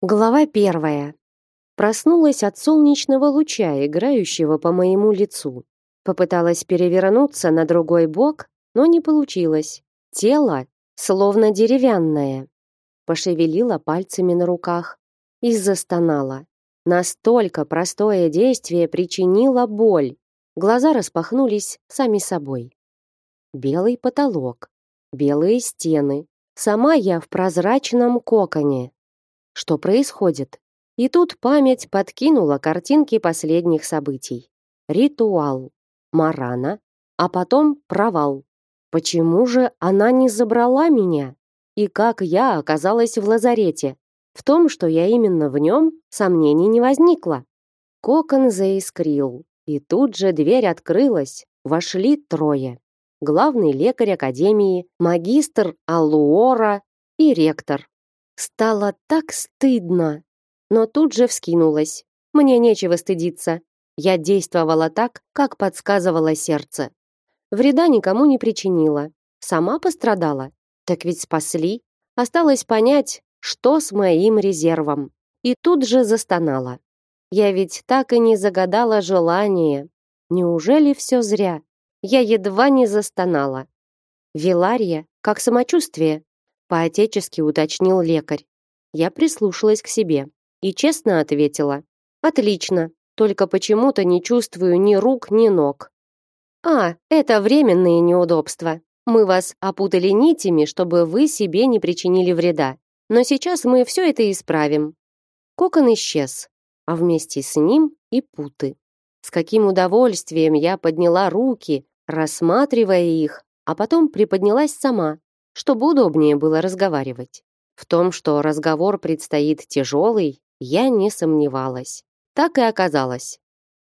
Глава первая. Проснулась от солнечного луча, играющего по моему лицу. Попыталась перевернуться на другой бок, но не получилось. Тело словно деревянное. Пошевелила пальцами на руках и застонала. Настолько простое действие причинило боль. Глаза распахнулись сами собой. Белый потолок, белые стены. Сама я в прозрачном коконе, что происходит. И тут память подкинула картинки последних событий. Ритуал, Марана, а потом провал. Почему же она не забрала меня? И как я оказалась в лазарете? В том, что я именно в нем, сомнений не возникло. Кокон заискрил, и тут же дверь открылась. Вошли трое. Главный лекарь академии, магистр Аллуора и ректор. Стало так стыдно, но тут же вскинулась. Мне нечего стыдиться. Я действовала так, как подсказывало сердце. Вреда никому не причинила. Сама пострадала. Так ведь спасли. Осталось понять, что с моим резервом. И тут же застонала. Я ведь так и не загадала желание. Неужели все зря? Я едва не застонала. Вилария, как самочувствие? Поотечески уточнил лекарь. Я прислушалась к себе и честно ответила. Отлично, только почему-то не чувствую ни рук, ни ног. А, это временные неудобства. Мы вас опутали нитями, чтобы вы себе не причинили вреда. Но сейчас мы все это исправим. Кокон исчез, а вместе с ним и путы. С каким удовольствием я подняла руки, рассматривая их, а потом приподнялась сама, чтобы удобнее было разговаривать. В том, что разговор предстоит тяжелый, я не сомневалась. Так и оказалось.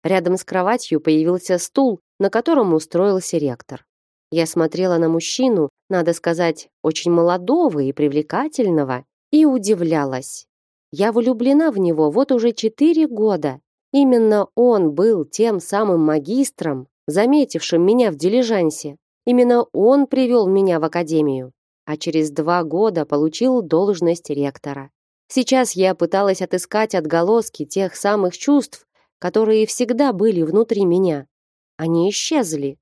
Рядом с кроватью появился стул, на котором устроился ректор. Я смотрела на мужчину, надо сказать, очень молодого и привлекательного, и удивлялась. Я влюблена в него вот уже четыре года. Именно он был тем самым магистром, заметившим меня в дилижансе. Именно он привел меня в академию а через два года получил должность ректора. Сейчас я пыталась отыскать отголоски тех самых чувств, которые всегда были внутри меня. Они исчезли.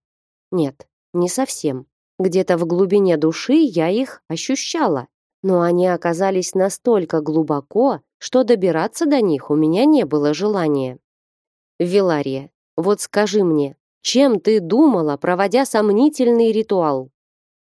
Нет, не совсем. Где-то в глубине души я их ощущала, но они оказались настолько глубоко, что добираться до них у меня не было желания. Вилария, вот скажи мне, чем ты думала, проводя сомнительный ритуал?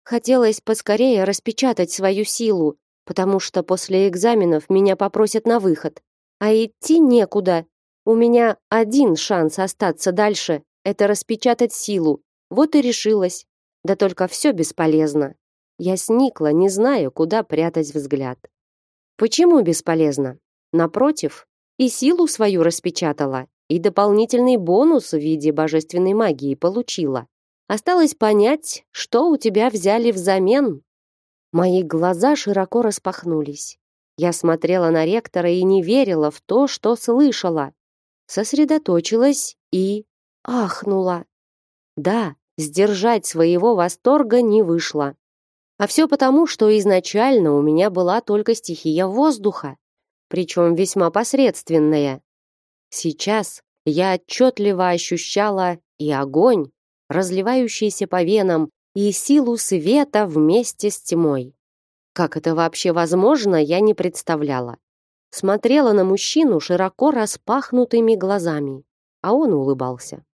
Хотелось поскорее распечатать свою силу, потому что после экзаменов меня попросят на выход. А идти некуда. У меня один шанс остаться дальше — это распечатать силу. Вот и решилась. Да только все бесполезно. Я сникла, не знаю, куда прятать взгляд. Почему бесполезно? Напротив, и силу свою распечатала, и дополнительный бонус в виде божественной магии получила. Осталось понять, что у тебя взяли взамен. Мои глаза широко распахнулись. Я смотрела на ректора и не верила в то, что слышала. Сосредоточилась и ахнула. Да, сдержать своего восторга не вышло. А все потому, что изначально у меня была только стихия воздуха, причем весьма посредственная. Сейчас я отчетливо ощущала и огонь, разливающийся по венам, и силу света вместе с тьмой. Как это вообще возможно, я не представляла. Смотрела на мужчину широко распахнутыми глазами, а он улыбался.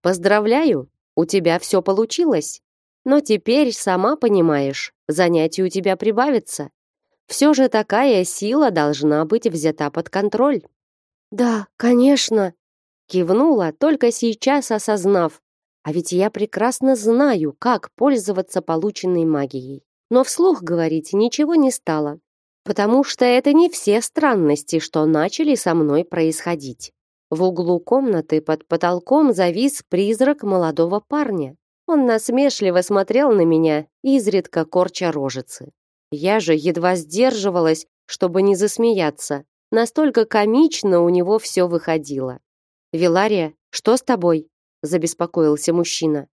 «Поздравляю, у тебя все получилось. Но теперь, сама понимаешь, занятий у тебя прибавится. Все же такая сила должна быть взята под контроль». «Да, конечно», кивнула, только сейчас осознав, а ведь я прекрасно знаю, как пользоваться полученной магией. Но вслух говорить ничего не стало, потому что это не все странности, что начали со мной происходить. В углу комнаты под потолком завис призрак молодого парня. Он насмешливо смотрел на меня, изредка корча рожицы. Я же едва сдерживалась, чтобы не засмеяться. Настолько комично у него все выходило. «Вилария, что с тобой?» Забеспокоился мужчина.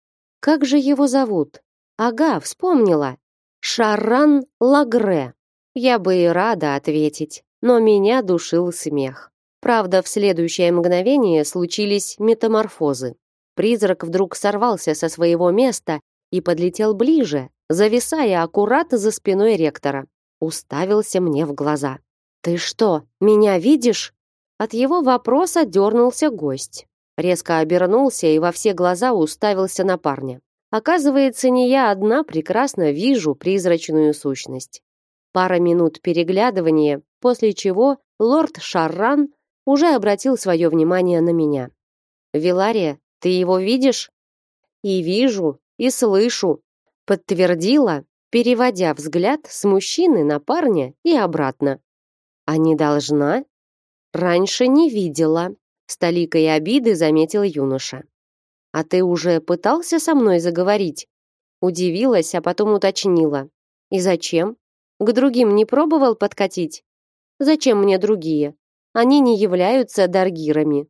Как же его зовут? Ага, вспомнила. Шаран Лагре. Я бы и рада ответить, но меня душил смех. Правда, в следующее мгновение случились метаморфозы. Призрак вдруг сорвался со своего места и подлетел ближе, зависая аккурат за спиной ректора. Уставился мне в глаза. «Ты что, меня видишь?» От его вопроса дернулся гость. Резко обернулся и во все глаза уставился на парня. Оказывается, не я одна прекрасно вижу призрачную сущность. Пара минут переглядывания, после чего лорд Шарран уже обратил свое внимание на меня. «Вилария, ты его видишь?» «И вижу, и слышу», подтвердила, переводя взгляд с мужчины на парня и обратно. «А не должна?» «Раньше не видела», с толикой обиды заметил юноша. «А ты уже пытался со мной заговорить?» Удивилась, а потом уточнила. «И зачем? К другим не пробовал подкатить? Зачем мне другие? Они не являются даргирами.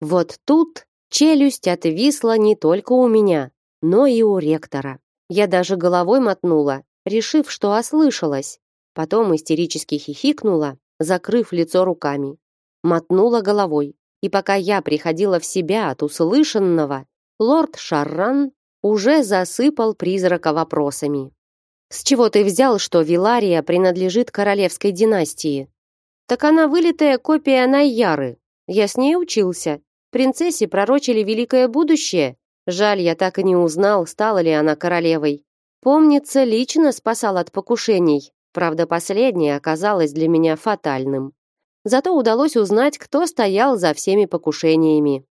Вот тут челюсть отвисла не только у меня, но и у ректора. Я даже головой мотнула, решив, что ослышалась. Потом истерически хихикнула, закрыв лицо руками. Мотнула головой. И пока я приходила в себя от услышанного, лорд Шарран уже засыпал призрака вопросами. С чего ты взял, что Вилария принадлежит королевской династии? Так она вылитая копия Найяры. Я с ней учился. Принцессе пророчили великое будущее. Жаль, я так и не узнал, стала ли она королевой. Помнится, лично спасал от покушений. Правда, последнее оказалось для меня фатальным. Зато удалось узнать, кто стоял за всеми покушениями.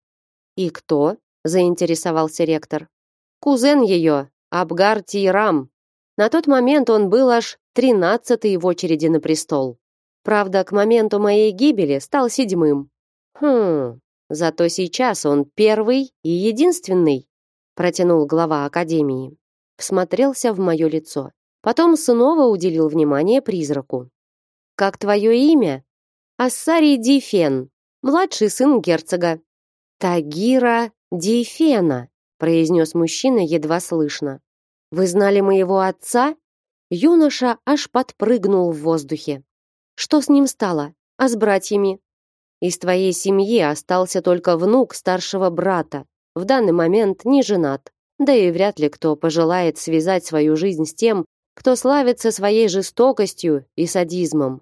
«И кто?» – заинтересовался ректор. «Кузен ее, Абгар Тирам. На тот момент он был аж тринадцатый в очереди на престол. Правда, к моменту моей гибели стал седьмым. Хм, зато сейчас он первый и единственный, протянул глава академии. Всмотрелся в мое лицо. Потом снова уделил внимание призраку. Как твое имя? Ассарий Дифен, младший сын герцога. Тагира Дифена, произнес мужчина едва слышно. Вы знали моего отца? Юноша аж подпрыгнул в воздухе. Что с ним стало? А с братьями? Из твоей семьи остался только внук старшего брата, в данный момент не женат. Да и вряд ли кто пожелает связать свою жизнь с тем, кто славится своей жестокостью и садизмом.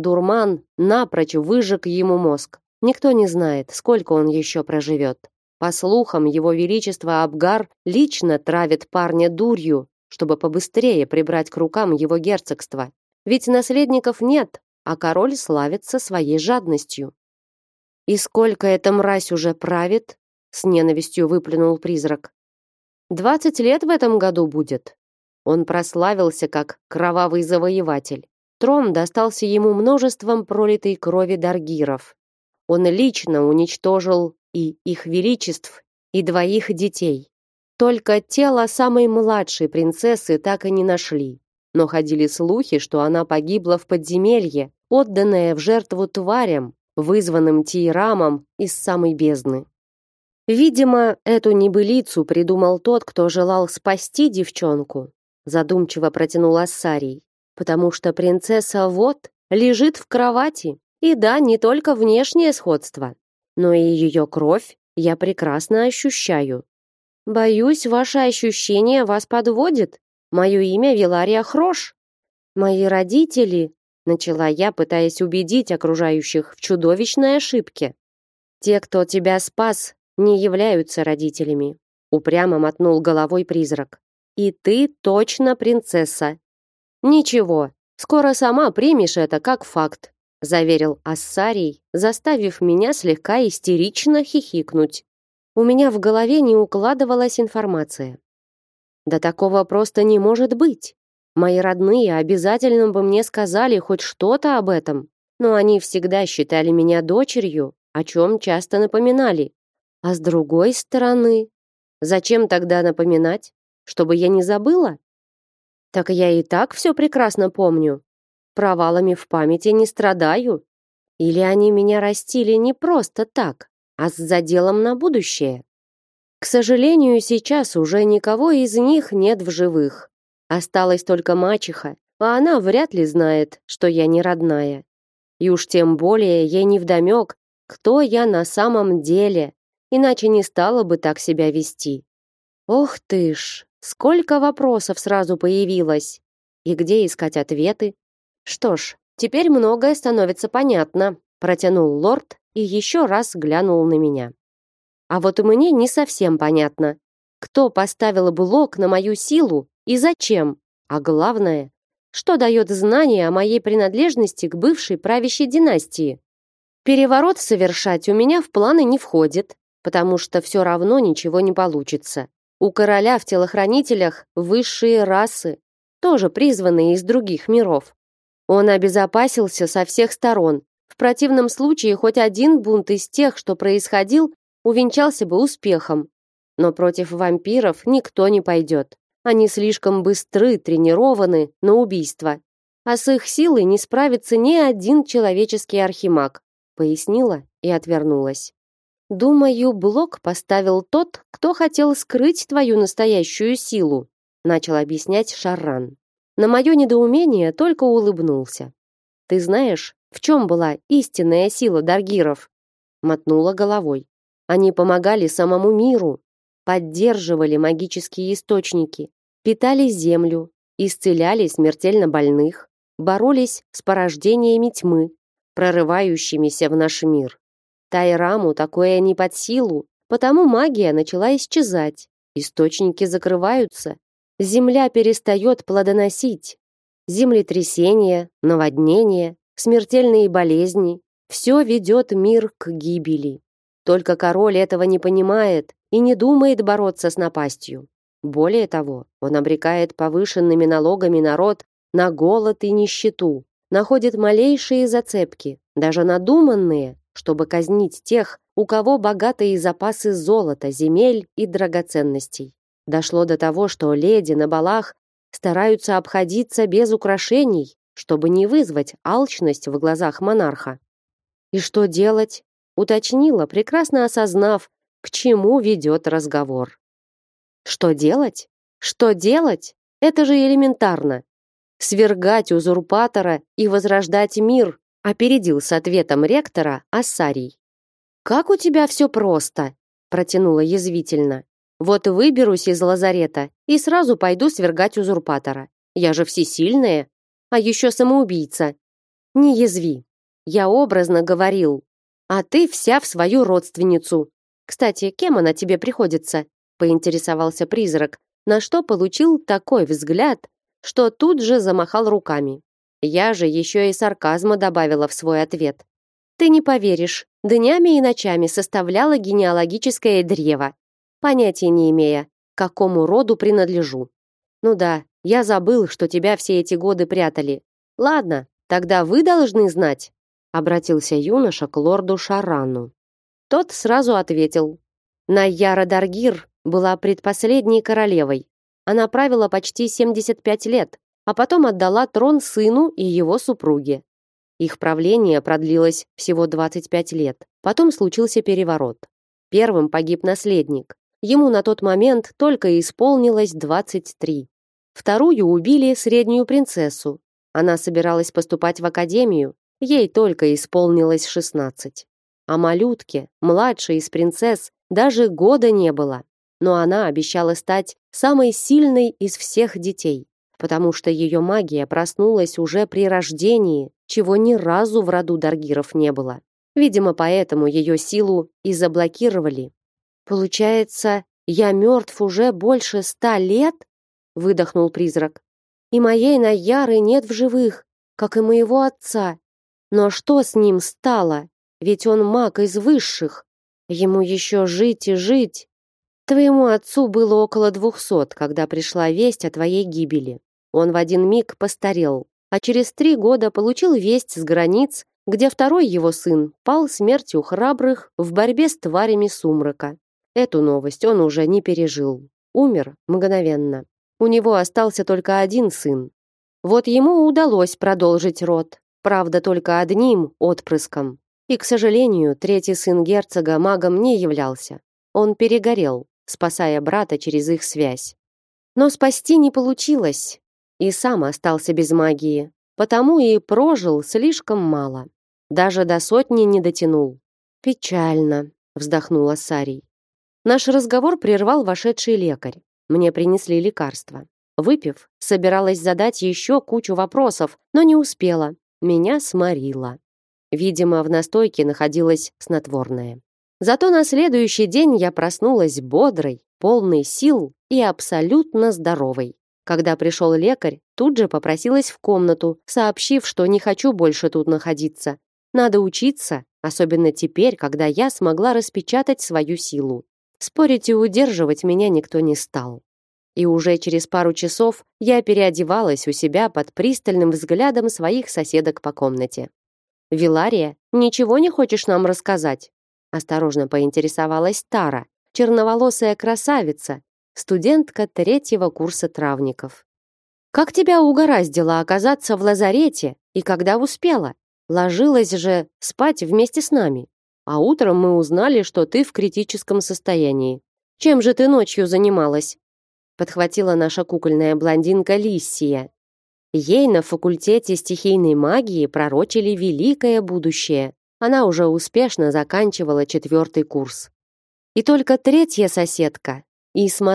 Дурман напрочь выжег ему мозг. Никто не знает, сколько он еще проживет. По слухам, его величество Абгар лично травит парня дурью, чтобы побыстрее прибрать к рукам его герцогство. Ведь наследников нет, а король славится своей жадностью. И сколько эта мразь уже правит? С ненавистью выплюнул призрак. Двадцать лет в этом году будет. Он прославился как кровавый завоеватель. Трон достался ему множеством пролитой крови даргиров. Он лично уничтожил и их величеств, и двоих детей. Только тело самой младшей принцессы так и не нашли. Но ходили слухи, что она погибла в подземелье, отданная в жертву тварям, вызванным Тирамом из самой бездны. Видимо, эту небылицу придумал тот, кто желал спасти девчонку, задумчиво протянул Ассарий, потому что принцесса вот лежит в кровати. И да, не только внешнее сходство, но и ее кровь я прекрасно ощущаю. Боюсь, ваше ощущение вас подводит. Мое имя Вилария Хрош. Мои родители, начала я, пытаясь убедить окружающих в чудовищной ошибке. Те, кто тебя спас, не являются родителями, упрямо мотнул головой призрак. И ты точно принцесса. Ничего, скоро сама примешь это как факт заверил Ассарий, заставив меня слегка истерично хихикнуть. У меня в голове не укладывалась информация. Да такого просто не может быть. Мои родные обязательно бы мне сказали хоть что-то об этом, но они всегда считали меня дочерью, о чем часто напоминали. А с другой стороны, зачем тогда напоминать? Чтобы я не забыла? Так я и так все прекрасно помню, провалами в памяти не страдаю. Или они меня растили не просто так, а с заделом на будущее. К сожалению, сейчас уже никого из них нет в живых. Осталась только мачеха, а она вряд ли знает, что я не родная. И уж тем более ей не вдомек, кто я на самом деле, иначе не стала бы так себя вести. Ох ты ж, сколько вопросов сразу появилось. И где искать ответы? Что ж, теперь многое становится понятно, протянул лорд и еще раз глянул на меня. А вот мне не совсем понятно, кто поставил блок на мою силу и зачем? А главное, что дает знание о моей принадлежности к бывшей правящей династии? Переворот совершать у меня в планы не входит, потому что все равно ничего не получится. У короля в телохранителях высшие расы, тоже призванные из других миров. Он обезопасился со всех сторон. В противном случае хоть один бунт из тех, что происходил, увенчался бы успехом. Но против вампиров никто не пойдет. Они слишком быстры, тренированы на убийство. А с их силой не справится ни один человеческий архимаг, пояснила и отвернулась. Думаю, блок поставил тот, кто хотел скрыть твою настоящую силу, начал объяснять Шарран. На мое недоумение только улыбнулся. Ты знаешь, в чем была истинная сила даргиров? мотнула головой. Они помогали самому миру, поддерживали магические источники, питали землю, исцеляли смертельно больных, боролись с порождениями тьмы, прорывающимися в наш мир. Тайраму такое не под силу, потому магия начала исчезать, источники закрываются, земля перестает плодоносить. Землетрясения, наводнения, смертельные болезни – все ведет мир к гибели. Только король этого не понимает и не думает бороться с напастью. Более того, он обрекает повышенными налогами народ на голод и нищету, находит малейшие зацепки, даже надуманные, чтобы казнить тех, у кого богатые запасы золота, земель и драгоценностей. Дошло до того, что леди на балах стараются обходиться без украшений, чтобы не вызвать алчность в глазах монарха. И что делать? уточнила, прекрасно осознав, к чему ведет разговор. Что делать? Что делать? Это же элементарно. Свергать узурпатора и возрождать мир, опередил с ответом ректора Ассарий. «Как у тебя все просто», — протянула язвительно. «Вот выберусь из лазарета и сразу пойду свергать узурпатора. Я же всесильная, а еще самоубийца. Не язви. Я образно говорил. А ты вся в свою родственницу. Кстати, кем она тебе приходится?» — поинтересовался призрак, на что получил такой взгляд, что тут же замахал руками. Я же еще и сарказма добавила в свой ответ. Ты не поверишь, днями и ночами составляла генеалогическое древо, понятия не имея, какому роду принадлежу. Ну да, я забыл, что тебя все эти годы прятали. Ладно, тогда вы должны знать, обратился юноша к лорду Шарану. Тот сразу ответил: Найяра Даргир была предпоследней королевой. Она правила почти 75 лет, а потом отдала трон сыну и его супруге. Их правление продлилось всего 25 лет. Потом случился переворот. Первым погиб наследник. Ему на тот момент только исполнилось 23. Вторую убили среднюю принцессу. Она собиралась поступать в академию, ей только исполнилось 16. А малютке, младшей из принцесс, даже года не было. Но она обещала стать самой сильной из всех детей потому что ее магия проснулась уже при рождении, чего ни разу в роду Даргиров не было. Видимо, поэтому ее силу и заблокировали. Получается, я мертв уже больше ста лет? Выдохнул призрак. И моей Наяры нет в живых, как и моего отца. Но что с ним стало? Ведь он маг из высших. Ему еще жить и жить. Твоему отцу было около двухсот, когда пришла весть о твоей гибели. Он в один миг постарел, а через три года получил весть с границ, где второй его сын пал смертью храбрых в борьбе с тварями сумрака. Эту новость он уже не пережил. Умер мгновенно. У него остался только один сын. Вот ему удалось продолжить род, правда, только одним отпрыском. И, к сожалению, третий сын герцога магом не являлся. Он перегорел, спасая брата через их связь. Но спасти не получилось и сам остался без магии, потому и прожил слишком мало. Даже до сотни не дотянул. Печально, вздохнула Сарий. Наш разговор прервал вошедший лекарь. Мне принесли лекарства. Выпив, собиралась задать еще кучу вопросов, но не успела. Меня сморило. Видимо, в настойке находилось снотворное. Зато на следующий день я проснулась бодрой, полной сил и абсолютно здоровой. Когда пришел лекарь, тут же попросилась в комнату, сообщив, что не хочу больше тут находиться. Надо учиться, особенно теперь, когда я смогла распечатать свою силу. Спорить и удерживать меня никто не стал. И уже через пару часов я переодевалась у себя под пристальным взглядом своих соседок по комнате. «Вилария, ничего не хочешь нам рассказать?» Осторожно поинтересовалась Тара, черноволосая красавица, студентка третьего курса травников. «Как тебя угораздило оказаться в лазарете и когда успела? Ложилась же спать вместе с нами. А утром мы узнали, что ты в критическом состоянии. Чем же ты ночью занималась?» Подхватила наша кукольная блондинка Лиссия. Ей на факультете стихийной магии пророчили великое будущее. Она уже успешно заканчивала четвертый курс. И только третья соседка,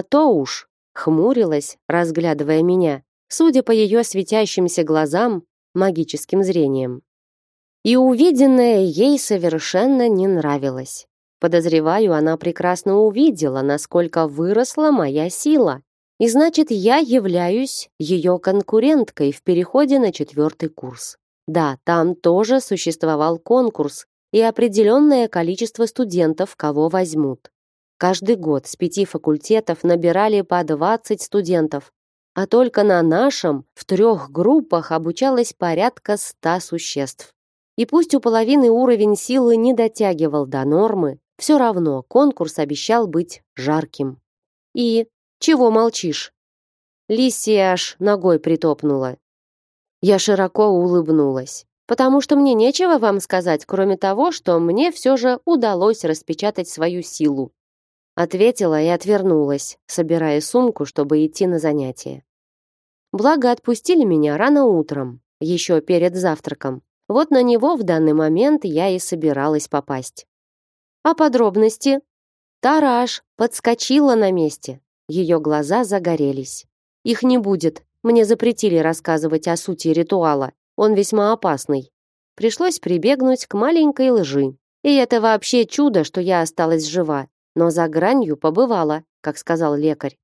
Тоуш, хмурилась, разглядывая меня, судя по ее светящимся глазам, магическим зрением. И увиденное ей совершенно не нравилось. Подозреваю, она прекрасно увидела, насколько выросла моя сила. И значит, я являюсь ее конкуренткой в переходе на четвертый курс. Да, там тоже существовал конкурс и определенное количество студентов, кого возьмут. Каждый год с пяти факультетов набирали по 20 студентов, а только на нашем в трех группах обучалось порядка ста существ. И пусть у половины уровень силы не дотягивал до нормы, все равно конкурс обещал быть жарким. И чего молчишь? Лисия аж ногой притопнула. Я широко улыбнулась, потому что мне нечего вам сказать, кроме того, что мне все же удалось распечатать свою силу. Ответила и отвернулась, собирая сумку, чтобы идти на занятия. Благо отпустили меня рано утром, еще перед завтраком. Вот на него в данный момент я и собиралась попасть. А подробности? Тараш подскочила на месте. Ее глаза загорелись. Их не будет, мне запретили рассказывать о сути ритуала. Он весьма опасный. Пришлось прибегнуть к маленькой лжи. И это вообще чудо, что я осталась жива. Но за гранью побывала, как сказал лекарь.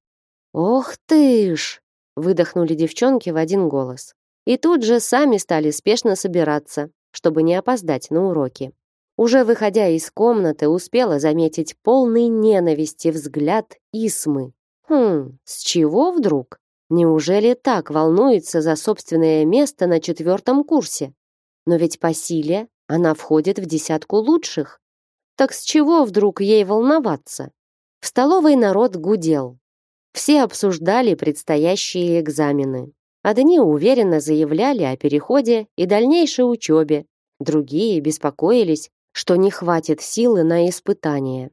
«Ох ты ж!» — выдохнули девчонки в один голос. И тут же сами стали спешно собираться, чтобы не опоздать на уроки. Уже выходя из комнаты, успела заметить полный ненависти взгляд Исмы. Хм, с чего вдруг? Неужели так волнуется за собственное место на четвертом курсе? Но ведь по силе она входит в десятку лучших. Так с чего вдруг ей волноваться? В столовой народ гудел. Все обсуждали предстоящие экзамены. Одни уверенно заявляли о переходе и дальнейшей учебе, другие беспокоились, что не хватит силы на испытания.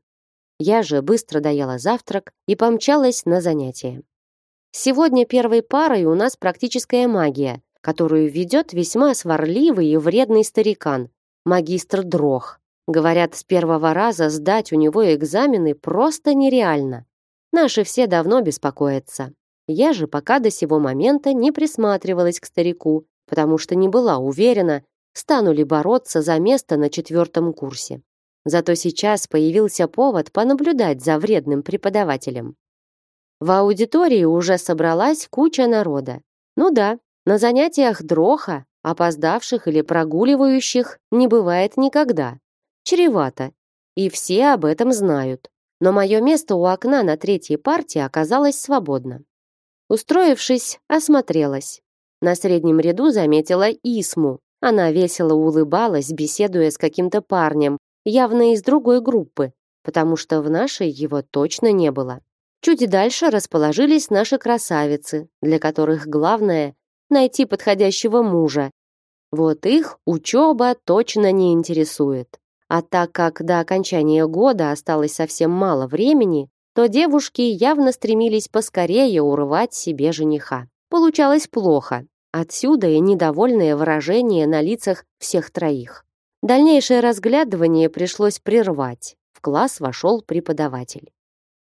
Я же быстро доела завтрак и помчалась на занятия. Сегодня первой парой у нас практическая магия, которую ведет весьма сварливый и вредный старикан, магистр Дрох. Говорят, с первого раза сдать у него экзамены просто нереально. Наши все давно беспокоятся. Я же пока до сего момента не присматривалась к старику, потому что не была уверена, стану ли бороться за место на четвертом курсе. Зато сейчас появился повод понаблюдать за вредным преподавателем. В аудитории уже собралась куча народа. Ну да, на занятиях дроха, опоздавших или прогуливающих не бывает никогда. Чревато. И все об этом знают. Но мое место у окна на третьей партии оказалось свободно. Устроившись, осмотрелась. На среднем ряду заметила Исму. Она весело улыбалась, беседуя с каким-то парнем, явно из другой группы, потому что в нашей его точно не было. Чуть дальше расположились наши красавицы, для которых главное — найти подходящего мужа. Вот их учеба точно не интересует. А так как до окончания года осталось совсем мало времени, то девушки явно стремились поскорее урвать себе жениха. Получалось плохо. Отсюда и недовольное выражение на лицах всех троих. Дальнейшее разглядывание пришлось прервать. В класс вошел преподаватель.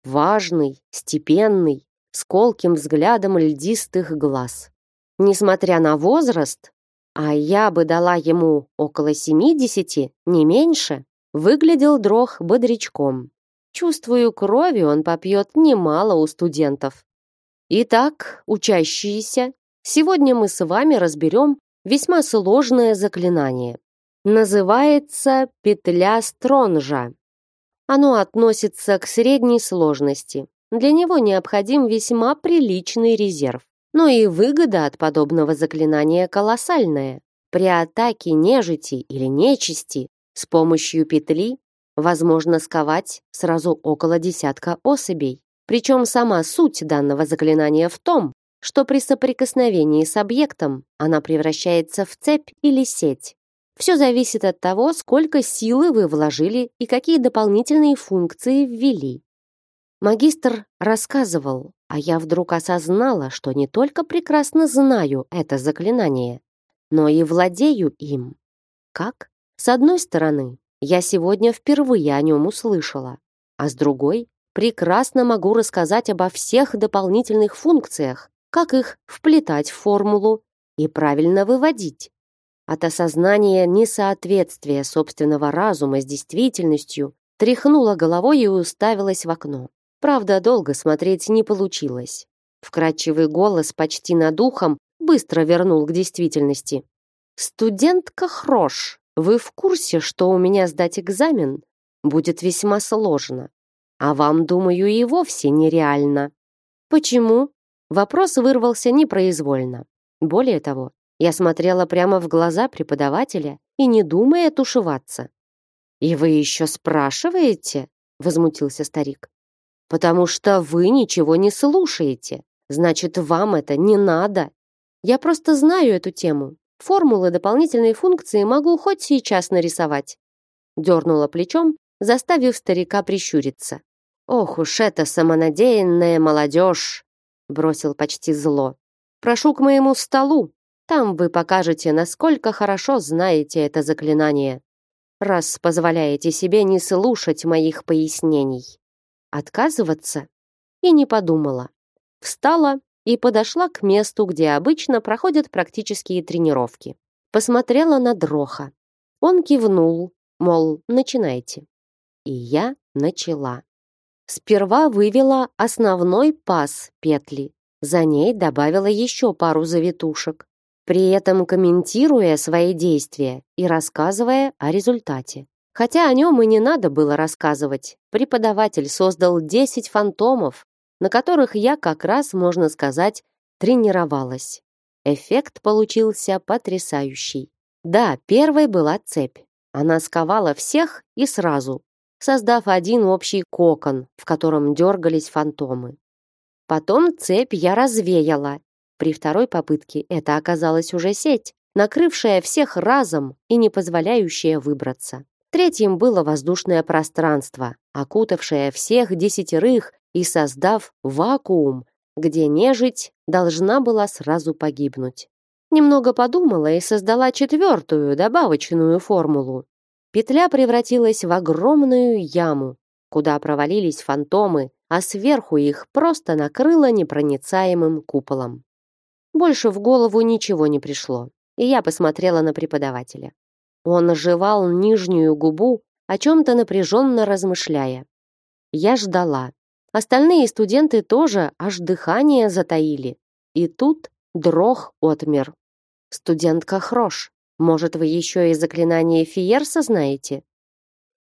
Важный, степенный, с колким взглядом льдистых глаз. Несмотря на возраст, а я бы дала ему около семидесяти, не меньше, выглядел дрох бодрячком. Чувствую, крови он попьет немало у студентов. Итак, учащиеся, сегодня мы с вами разберем весьма сложное заклинание. Называется «Петля Стронжа». Оно относится к средней сложности. Для него необходим весьма приличный резерв. Но и выгода от подобного заклинания колоссальная. При атаке нежити или нечисти с помощью петли возможно сковать сразу около десятка особей. Причем сама суть данного заклинания в том, что при соприкосновении с объектом она превращается в цепь или сеть. Все зависит от того, сколько силы вы вложили и какие дополнительные функции ввели. Магистр рассказывал, а я вдруг осознала, что не только прекрасно знаю это заклинание, но и владею им. Как? С одной стороны, я сегодня впервые о нем услышала, а с другой прекрасно могу рассказать обо всех дополнительных функциях, как их вплетать в формулу и правильно выводить. От осознания несоответствия собственного разума с действительностью тряхнула головой и уставилась в окно. Правда, долго смотреть не получилось. Вкрадчивый голос почти над ухом быстро вернул к действительности. «Студентка Хрош, вы в курсе, что у меня сдать экзамен будет весьма сложно? А вам, думаю, и вовсе нереально». «Почему?» Вопрос вырвался непроизвольно. Более того, я смотрела прямо в глаза преподавателя и не думая тушеваться. «И вы еще спрашиваете?» — возмутился старик потому что вы ничего не слушаете. Значит, вам это не надо. Я просто знаю эту тему. Формулы дополнительной функции могу хоть сейчас нарисовать. Дернула плечом, заставив старика прищуриться. Ох уж эта самонадеянная молодежь! Бросил почти зло. Прошу к моему столу. Там вы покажете, насколько хорошо знаете это заклинание. Раз позволяете себе не слушать моих пояснений. Отказываться? И не подумала. Встала и подошла к месту, где обычно проходят практические тренировки. Посмотрела на Дроха. Он кивнул, мол, начинайте. И я начала. Сперва вывела основной пас петли. За ней добавила еще пару завитушек, при этом комментируя свои действия и рассказывая о результате. Хотя о нем и не надо было рассказывать. Преподаватель создал 10 фантомов, на которых я как раз, можно сказать, тренировалась. Эффект получился потрясающий. Да, первой была цепь. Она сковала всех и сразу, создав один общий кокон, в котором дергались фантомы. Потом цепь я развеяла. При второй попытке это оказалась уже сеть, накрывшая всех разом и не позволяющая выбраться. Третьим было воздушное пространство, окутавшее всех десятерых и создав вакуум, где нежить должна была сразу погибнуть. Немного подумала и создала четвертую, добавочную формулу. Петля превратилась в огромную яму, куда провалились фантомы, а сверху их просто накрыло непроницаемым куполом. Больше в голову ничего не пришло, и я посмотрела на преподавателя. Он жевал нижнюю губу, о чем-то напряженно размышляя. Я ждала. Остальные студенты тоже аж дыхание затаили. И тут дрох отмер. «Студентка Хрош, может, вы еще и заклинание Фиерса знаете?»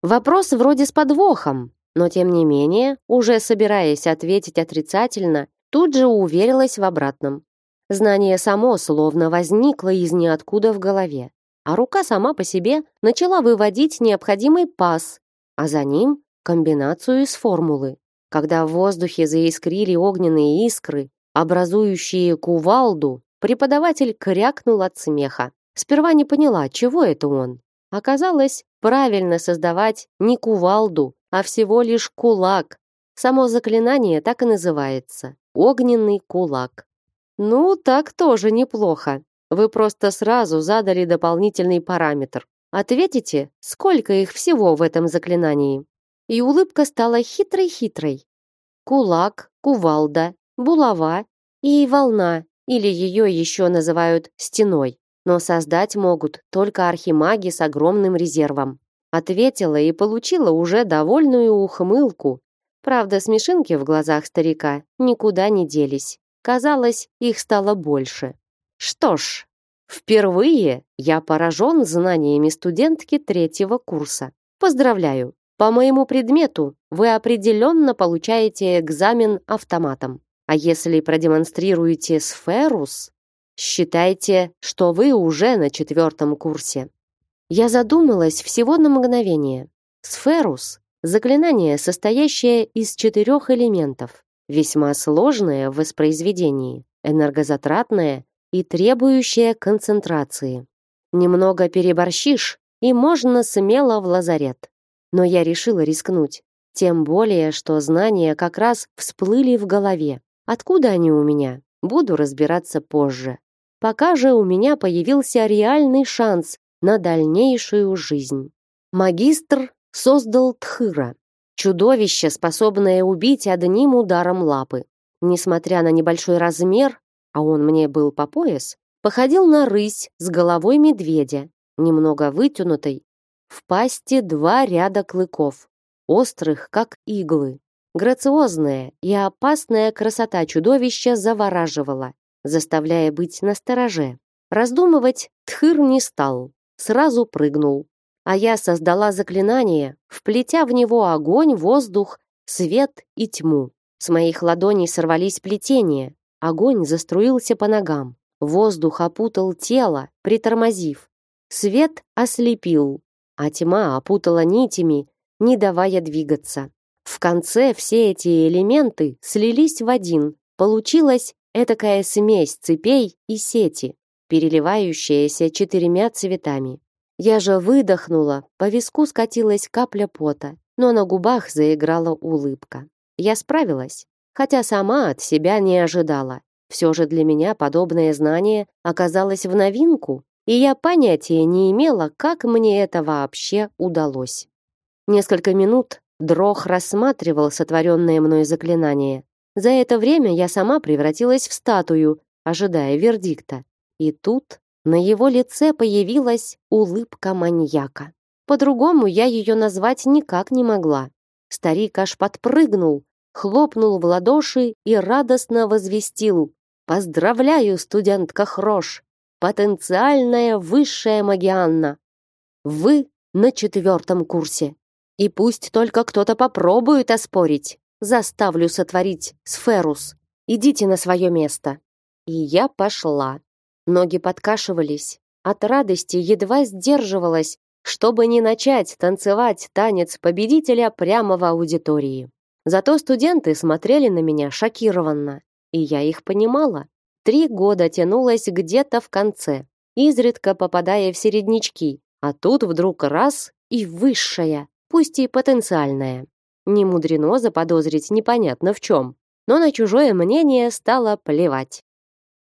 Вопрос вроде с подвохом, но тем не менее, уже собираясь ответить отрицательно, тут же уверилась в обратном. Знание само словно возникло из ниоткуда в голове а рука сама по себе начала выводить необходимый пас, а за ним комбинацию из формулы. Когда в воздухе заискрили огненные искры, образующие кувалду, преподаватель крякнул от смеха. Сперва не поняла, чего это он. Оказалось, правильно создавать не кувалду, а всего лишь кулак. Само заклинание так и называется — огненный кулак. Ну, так тоже неплохо. Вы просто сразу задали дополнительный параметр. Ответите, сколько их всего в этом заклинании? И улыбка стала хитрой-хитрой. Кулак, кувалда, булава и волна, или ее еще называют стеной. Но создать могут только архимаги с огромным резервом. Ответила и получила уже довольную ухмылку. Правда, смешинки в глазах старика никуда не делись. Казалось, их стало больше. Что ж, впервые я поражен знаниями студентки третьего курса. Поздравляю! По моему предмету вы определенно получаете экзамен автоматом. А если продемонстрируете сферус, считайте, что вы уже на четвертом курсе. Я задумалась всего на мгновение. Сферус — заклинание, состоящее из четырех элементов, весьма сложное в воспроизведении, энергозатратное и требующее концентрации. Немного переборщишь, и можно смело в лазарет. Но я решила рискнуть. Тем более, что знания как раз всплыли в голове. Откуда они у меня? Буду разбираться позже. Пока же у меня появился реальный шанс на дальнейшую жизнь. Магистр создал Тхыра, чудовище, способное убить одним ударом лапы. Несмотря на небольшой размер, а он мне был по пояс, походил на рысь с головой медведя, немного вытянутой в пасти два ряда клыков, острых, как иглы. Грациозная и опасная красота чудовища завораживала, заставляя быть настороже. Раздумывать Тхыр не стал, сразу прыгнул. А я создала заклинание, вплетя в него огонь, воздух, свет и тьму. С моих ладоней сорвались плетения, огонь заструился по ногам, воздух опутал тело, притормозив. Свет ослепил, а тьма опутала нитями, не давая двигаться. В конце все эти элементы слились в один. Получилась этакая смесь цепей и сети, переливающаяся четырьмя цветами. Я же выдохнула, по виску скатилась капля пота, но на губах заиграла улыбка. Я справилась, хотя сама от себя не ожидала. Все же для меня подобное знание оказалось в новинку, и я понятия не имела, как мне это вообще удалось. Несколько минут Дрох рассматривал сотворенное мной заклинание. За это время я сама превратилась в статую, ожидая вердикта. И тут на его лице появилась улыбка маньяка. По-другому я ее назвать никак не могла. Старик аж подпрыгнул, хлопнул в ладоши и радостно возвестил «Поздравляю, студентка Хрош! потенциальная высшая магианна. Вы на четвертом курсе. И пусть только кто-то попробует оспорить. Заставлю сотворить сферус. Идите на свое место. И я пошла. Ноги подкашивались. От радости едва сдерживалась, чтобы не начать танцевать танец победителя прямо в аудитории. Зато студенты смотрели на меня шокированно, и я их понимала. Три года тянулась где-то в конце, изредка попадая в середнячки, а тут вдруг раз и высшая, пусть и потенциальная. Не мудрено заподозрить непонятно в чем, но на чужое мнение стало плевать.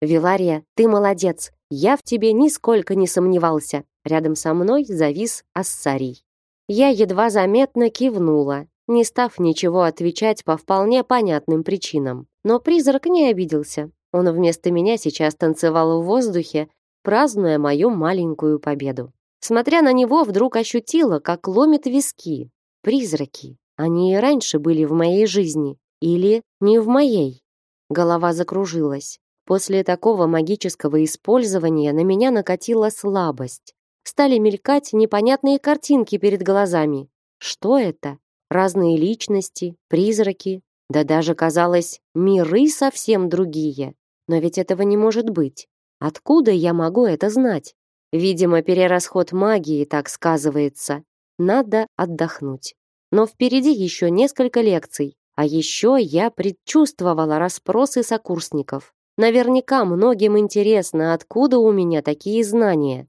«Вилария, ты молодец, я в тебе нисколько не сомневался», рядом со мной завис Ассарий. Я едва заметно кивнула, не став ничего отвечать по вполне понятным причинам. Но призрак не обиделся, он вместо меня сейчас танцевал в воздухе, празднуя мою маленькую победу. Смотря на него, вдруг ощутила, как ломит виски. Призраки. Они и раньше были в моей жизни. Или не в моей. Голова закружилась. После такого магического использования на меня накатила слабость. Стали мелькать непонятные картинки перед глазами. Что это? Разные личности, призраки, да даже, казалось, миры совсем другие. Но ведь этого не может быть. Откуда я могу это знать? Видимо, перерасход магии так сказывается. Надо отдохнуть. Но впереди еще несколько лекций. А еще я предчувствовала расспросы сокурсников. Наверняка многим интересно, откуда у меня такие знания.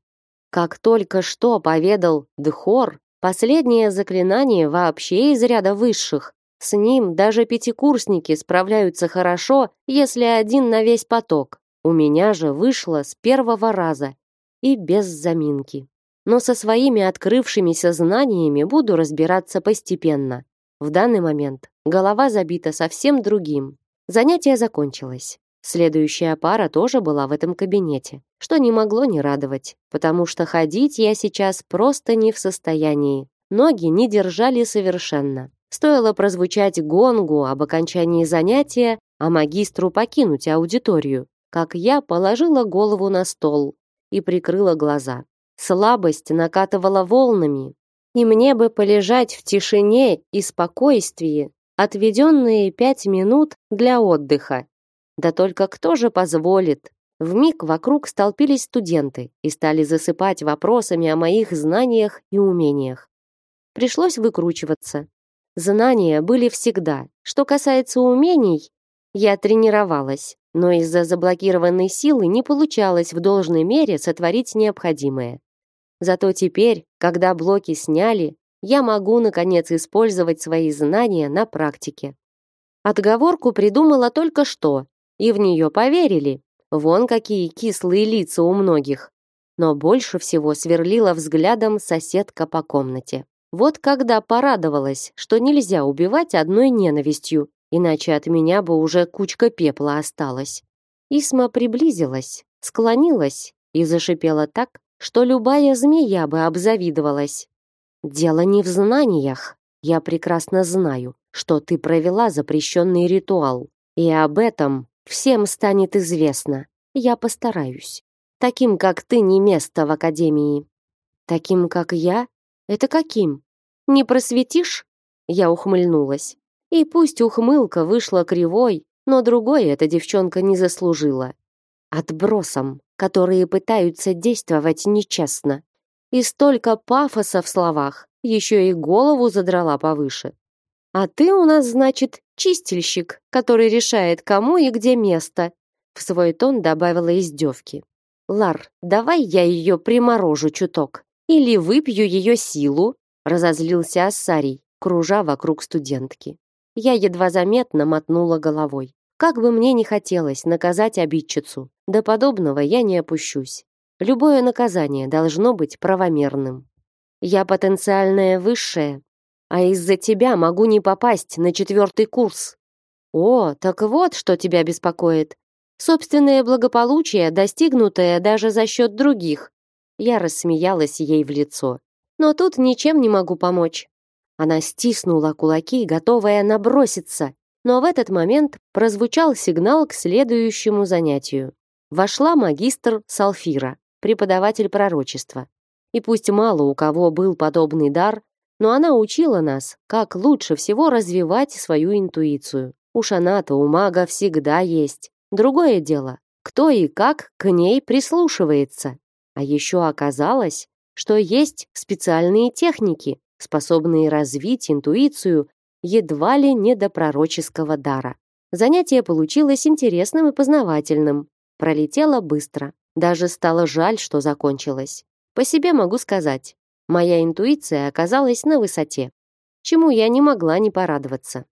Как только что поведал Дхор, последнее заклинание вообще из ряда высших, с ним даже пятикурсники справляются хорошо, если один на весь поток. У меня же вышло с первого раза и без заминки. но со своими открывшимися знаниями буду разбираться постепенно. В данный момент голова забита совсем другим. Занятие закончилось. Следующая пара тоже была в этом кабинете, что не могло не радовать, потому что ходить я сейчас просто не в состоянии. Ноги не держали совершенно. Стоило прозвучать гонгу об окончании занятия, а магистру покинуть аудиторию, как я положила голову на стол и прикрыла глаза. Слабость накатывала волнами, и мне бы полежать в тишине и спокойствии, отведенные пять минут для отдыха. Да только кто же позволит? В миг вокруг столпились студенты и стали засыпать вопросами о моих знаниях и умениях. Пришлось выкручиваться. Знания были всегда. Что касается умений, я тренировалась, но из-за заблокированной силы не получалось в должной мере сотворить необходимое. Зато теперь, когда блоки сняли, я могу наконец использовать свои знания на практике. Отговорку придумала только что, и в нее поверили. Вон какие кислые лица у многих. Но больше всего сверлила взглядом соседка по комнате. Вот когда порадовалась, что нельзя убивать одной ненавистью, иначе от меня бы уже кучка пепла осталась. Исма приблизилась, склонилась и зашипела так, что любая змея бы обзавидовалась. Дело не в знаниях. Я прекрасно знаю, что ты провела запрещенный ритуал, и об этом всем станет известно. Я постараюсь. Таким, как ты, не место в академии. Таким, как я? Это каким? Не просветишь? Я ухмыльнулась. И пусть ухмылка вышла кривой, но другой эта девчонка не заслужила. Отбросом, которые пытаются действовать нечестно. И столько пафоса в словах, еще и голову задрала повыше. А ты у нас, значит, чистильщик, который решает, кому и где место. В свой тон добавила издевки. Лар, давай я ее приморожу чуток. Или выпью ее силу, разозлился Ассарий, кружа вокруг студентки. Я едва заметно мотнула головой. Как бы мне ни хотелось наказать обидчицу, до подобного я не опущусь. Любое наказание должно быть правомерным. Я потенциальная высшая, а из-за тебя могу не попасть на четвертый курс. О, так вот, что тебя беспокоит. Собственное благополучие, достигнутое даже за счет других. Я рассмеялась ей в лицо. Но тут ничем не могу помочь. Она стиснула кулаки, готовая наброситься. Но в этот момент прозвучал сигнал к следующему занятию. Вошла магистр Салфира, преподаватель пророчества. И пусть мало у кого был подобный дар, но она учила нас, как лучше всего развивать свою интуицию. Уж она-то у мага всегда есть. Другое дело, кто и как к ней прислушивается. А еще оказалось, что есть специальные техники, способные развить интуицию едва ли не до пророческого дара. Занятие получилось интересным и познавательным. Пролетело быстро. Даже стало жаль, что закончилось. По себе могу сказать, Моя интуиция оказалась на высоте, чему я не могла не порадоваться.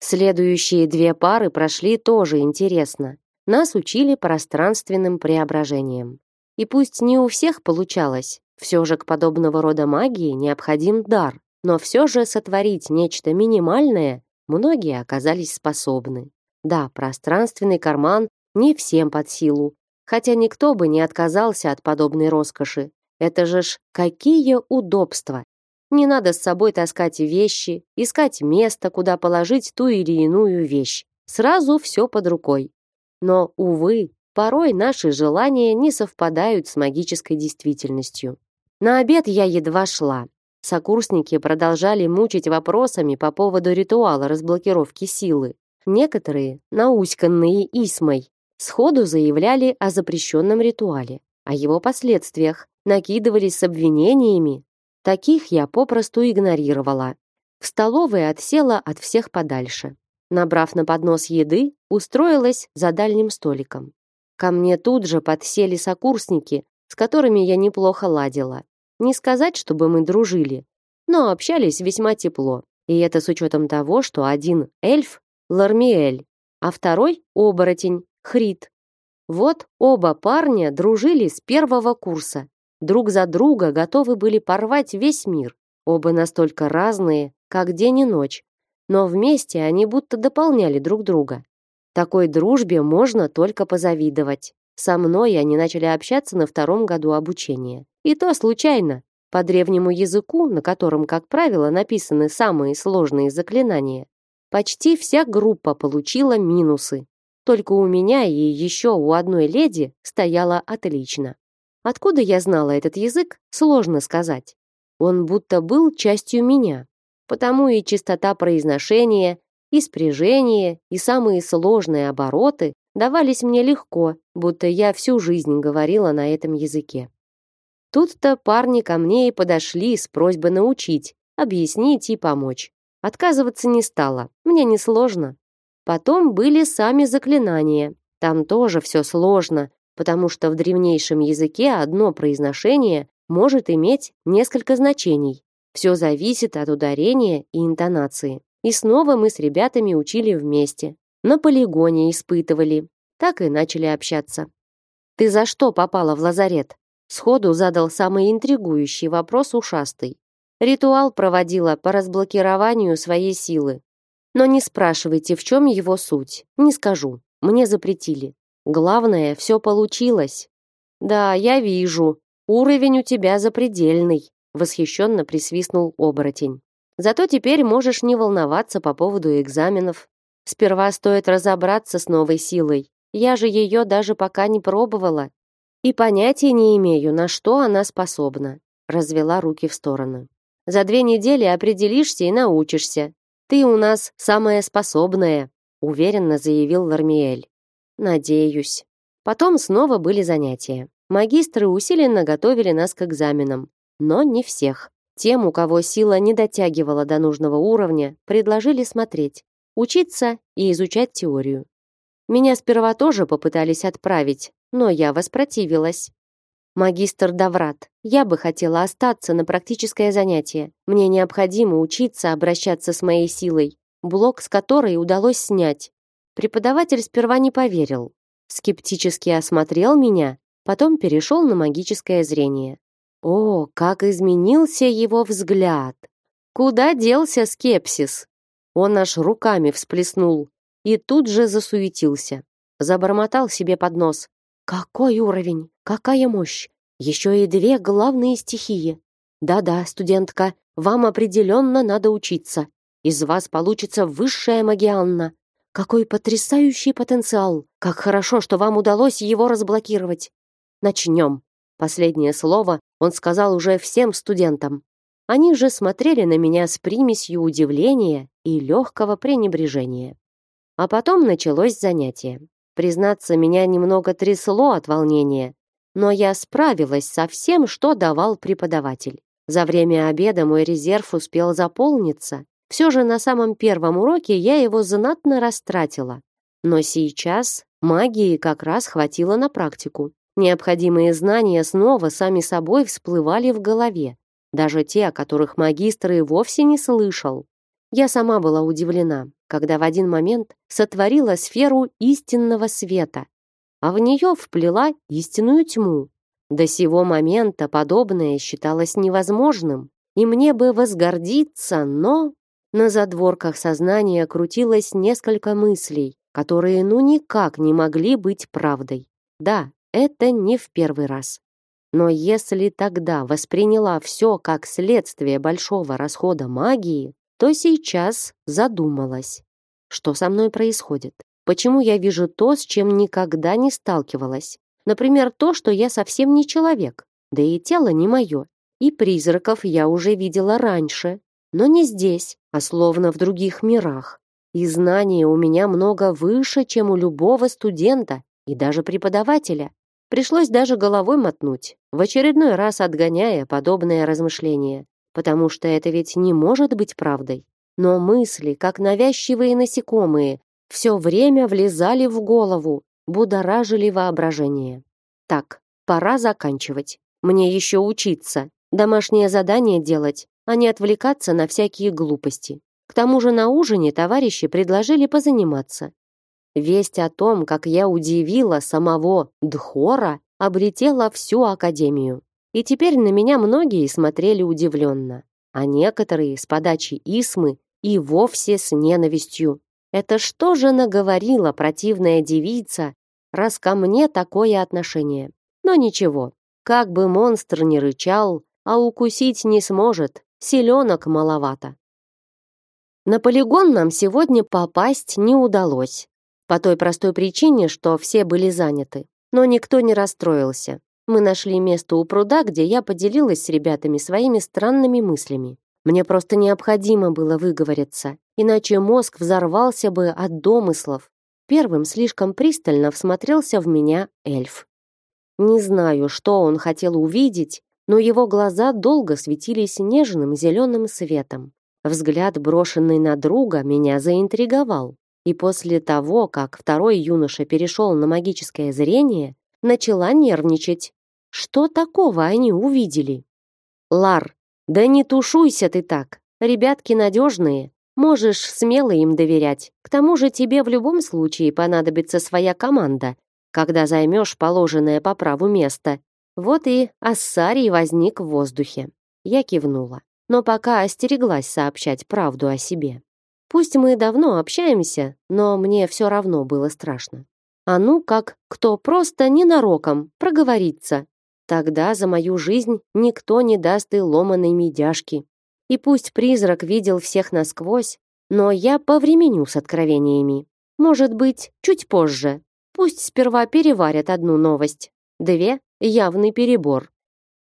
Следующие две пары прошли тоже интересно. Нас учили пространственным преображениям. И пусть не у всех получалось, все же к подобного рода магии необходим дар, но все же сотворить нечто минимальное многие оказались способны. Да, пространственный карман не всем под силу, хотя никто бы не отказался от подобной роскоши, это же ж какие удобства! Не надо с собой таскать вещи, искать место, куда положить ту или иную вещь. Сразу все под рукой. Но, увы, порой наши желания не совпадают с магической действительностью. На обед я едва шла. Сокурсники продолжали мучить вопросами по поводу ритуала разблокировки силы. Некоторые, науськанные Исмой, сходу заявляли о запрещенном ритуале, о его последствиях, накидывались с обвинениями. Таких я попросту игнорировала. В столовой отсела от всех подальше. Набрав на поднос еды, устроилась за дальним столиком. Ко мне тут же подсели сокурсники, с которыми я неплохо ладила. Не сказать, чтобы мы дружили, но общались весьма тепло. И это с учетом того, что один эльф — Лармиэль, а второй — оборотень, Хрит. Вот оба парня дружили с первого курса друг за друга готовы были порвать весь мир. Оба настолько разные, как день и ночь, но вместе они будто дополняли друг друга. Такой дружбе можно только позавидовать. Со мной они начали общаться на втором году обучения. И то случайно, по древнему языку, на котором, как правило, написаны самые сложные заклинания. Почти вся группа получила минусы. Только у меня и еще у одной леди стояло отлично. Откуда я знала этот язык, сложно сказать. Он будто был частью меня. Потому и чистота произношения, и спряжение, и самые сложные обороты давались мне легко, будто я всю жизнь говорила на этом языке. Тут-то парни ко мне и подошли с просьбой научить, объяснить и помочь. Отказываться не стала, мне не сложно. Потом были сами заклинания. Там тоже все сложно, потому что в древнейшем языке одно произношение может иметь несколько значений. Все зависит от ударения и интонации. И снова мы с ребятами учили вместе. На полигоне испытывали. Так и начали общаться. «Ты за что попала в лазарет?» Сходу задал самый интригующий вопрос ушастый. Ритуал проводила по разблокированию своей силы. Но не спрашивайте, в чем его суть. Не скажу. Мне запретили. Главное, все получилось. Да, я вижу. Уровень у тебя запредельный, восхищенно присвистнул оборотень. Зато теперь можешь не волноваться по поводу экзаменов. Сперва стоит разобраться с новой силой. Я же ее даже пока не пробовала. И понятия не имею, на что она способна. Развела руки в стороны. За две недели определишься и научишься. Ты у нас самая способная, уверенно заявил Лармиэль. Надеюсь. Потом снова были занятия. Магистры усиленно готовили нас к экзаменам, но не всех. Тем, у кого сила не дотягивала до нужного уровня, предложили смотреть, учиться и изучать теорию. Меня сперва тоже попытались отправить, но я воспротивилась. Магистр Даврат, я бы хотела остаться на практическое занятие. Мне необходимо учиться обращаться с моей силой, блок с которой удалось снять. Преподаватель сперва не поверил. Скептически осмотрел меня, потом перешел на магическое зрение. О, как изменился его взгляд! Куда делся скепсис? Он аж руками всплеснул и тут же засуетился. Забормотал себе под нос. Какой уровень? Какая мощь! Еще и две главные стихии. Да-да, студентка, вам определенно надо учиться. Из вас получится высшая магианна. Какой потрясающий потенциал! Как хорошо, что вам удалось его разблокировать. Начнем. Последнее слово он сказал уже всем студентам. Они же смотрели на меня с примесью удивления и легкого пренебрежения. А потом началось занятие. Признаться, меня немного трясло от волнения, но я справилась со всем, что давал преподаватель. За время обеда мой резерв успел заполниться. Все же на самом первом уроке я его знатно растратила. Но сейчас магии как раз хватило на практику. Необходимые знания снова сами собой всплывали в голове, даже те, о которых магистр и вовсе не слышал. Я сама была удивлена, когда в один момент сотворила сферу истинного света, а в нее вплела истинную тьму. До сего момента подобное считалось невозможным, и мне бы возгордиться, но... На задворках сознания крутилось несколько мыслей, которые ну никак не могли быть правдой. Да, это не в первый раз. Но если тогда восприняла все как следствие большого расхода магии, то сейчас задумалась. Что со мной происходит? Почему я вижу то, с чем никогда не сталкивалась? Например, то, что я совсем не человек, да и тело не мое. И призраков я уже видела раньше, но не здесь, а словно в других мирах. И знания у меня много выше, чем у любого студента и даже преподавателя. Пришлось даже головой мотнуть, в очередной раз отгоняя подобное размышление потому что это ведь не может быть правдой. Но мысли, как навязчивые насекомые, все время влезали в голову, будоражили воображение. Так, пора заканчивать. Мне еще учиться, домашнее задание делать, а не отвлекаться на всякие глупости. К тому же на ужине товарищи предложили позаниматься. Весть о том, как я удивила самого Дхора, облетела всю академию. И теперь на меня многие смотрели удивленно, а некоторые с подачи Исмы и вовсе с ненавистью. Это что же наговорила противная девица, раз ко мне такое отношение? Но ничего, как бы монстр не рычал, а укусить не сможет, селенок маловато. На полигон нам сегодня попасть не удалось. По той простой причине, что все были заняты. Но никто не расстроился. Мы нашли место у пруда, где я поделилась с ребятами своими странными мыслями. Мне просто необходимо было выговориться, иначе мозг взорвался бы от домыслов. Первым слишком пристально всмотрелся в меня эльф. Не знаю, что он хотел увидеть, но его глаза долго светились нежным зеленым светом. Взгляд, брошенный на друга, меня заинтриговал. И после того, как второй юноша перешел на магическое зрение, начала нервничать. Что такого они увидели? Лар, да не тушуйся ты так. Ребятки надежные. Можешь смело им доверять. К тому же тебе в любом случае понадобится своя команда, когда займешь положенное по праву место. Вот и Ассарий возник в воздухе. Я кивнула но пока остереглась сообщать правду о себе. Пусть мы давно общаемся, но мне все равно было страшно. А ну как, кто просто ненароком проговорится. Тогда за мою жизнь никто не даст и ломаной медяшки. И пусть призрак видел всех насквозь, но я повременю с откровениями. Может быть, чуть позже. Пусть сперва переварят одну новость. Две — явный перебор.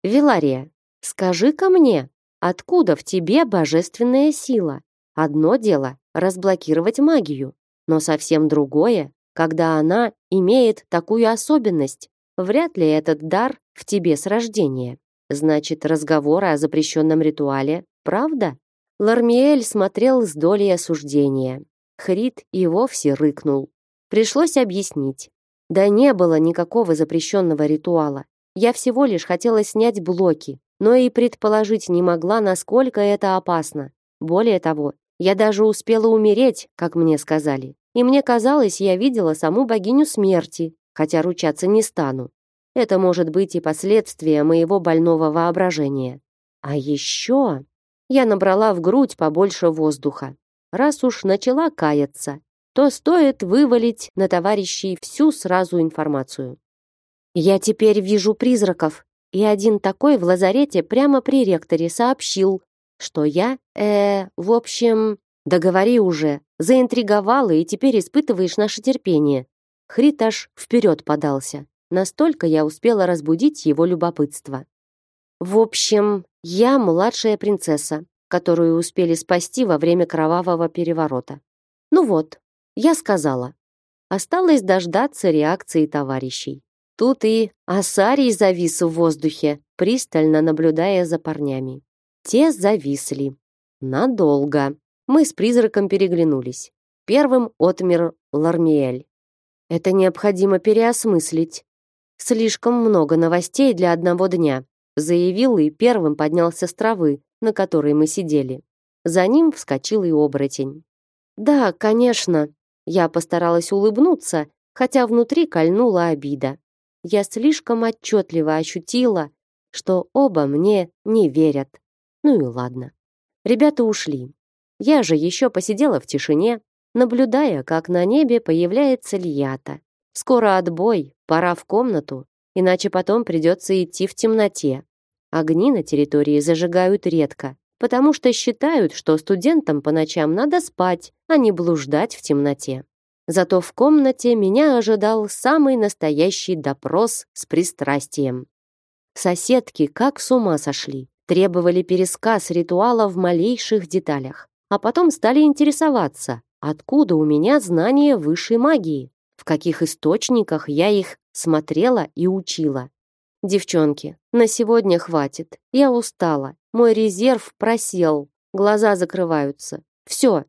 Вилария, скажи-ка мне, Откуда в тебе божественная сила? Одно дело разблокировать магию, но совсем другое, когда она имеет такую особенность. Вряд ли этот дар в тебе с рождения. Значит, разговоры о запрещенном ритуале правда? Лармиэль смотрел с долей осуждения. Хрит и вовсе рыкнул. Пришлось объяснить. Да не было никакого запрещенного ритуала. Я всего лишь хотела снять блоки, но и предположить не могла, насколько это опасно. Более того, я даже успела умереть, как мне сказали. И мне казалось, я видела саму богиню смерти, хотя ручаться не стану. Это может быть и последствия моего больного воображения. А еще я набрала в грудь побольше воздуха. Раз уж начала каяться, то стоит вывалить на товарищей всю сразу информацию. Я теперь вижу призраков, и один такой в лазарете прямо при ректоре сообщил, что я, э, в общем, договори уже, заинтриговала и теперь испытываешь наше терпение. Хрит аж вперед подался. Настолько я успела разбудить его любопытство. В общем, я младшая принцесса, которую успели спасти во время кровавого переворота. Ну вот, я сказала. Осталось дождаться реакции товарищей. Тут и Асарий завис в воздухе, пристально наблюдая за парнями. Те зависли. Надолго. Мы с призраком переглянулись. Первым отмер Лармиэль. Это необходимо переосмыслить. Слишком много новостей для одного дня, заявил и первым поднялся с травы, на которой мы сидели. За ним вскочил и оборотень. Да, конечно. Я постаралась улыбнуться, хотя внутри кольнула обида я слишком отчетливо ощутила, что оба мне не верят. Ну и ладно. Ребята ушли. Я же еще посидела в тишине, наблюдая, как на небе появляется Льята. Скоро отбой, пора в комнату, иначе потом придется идти в темноте. Огни на территории зажигают редко, потому что считают, что студентам по ночам надо спать, а не блуждать в темноте. Зато в комнате меня ожидал самый настоящий допрос с пристрастием. Соседки как с ума сошли, требовали пересказ ритуала в малейших деталях, а потом стали интересоваться, откуда у меня знания высшей магии, в каких источниках я их смотрела и учила. Девчонки, на сегодня хватит. Я устала. Мой резерв просел. Глаза закрываются. Все.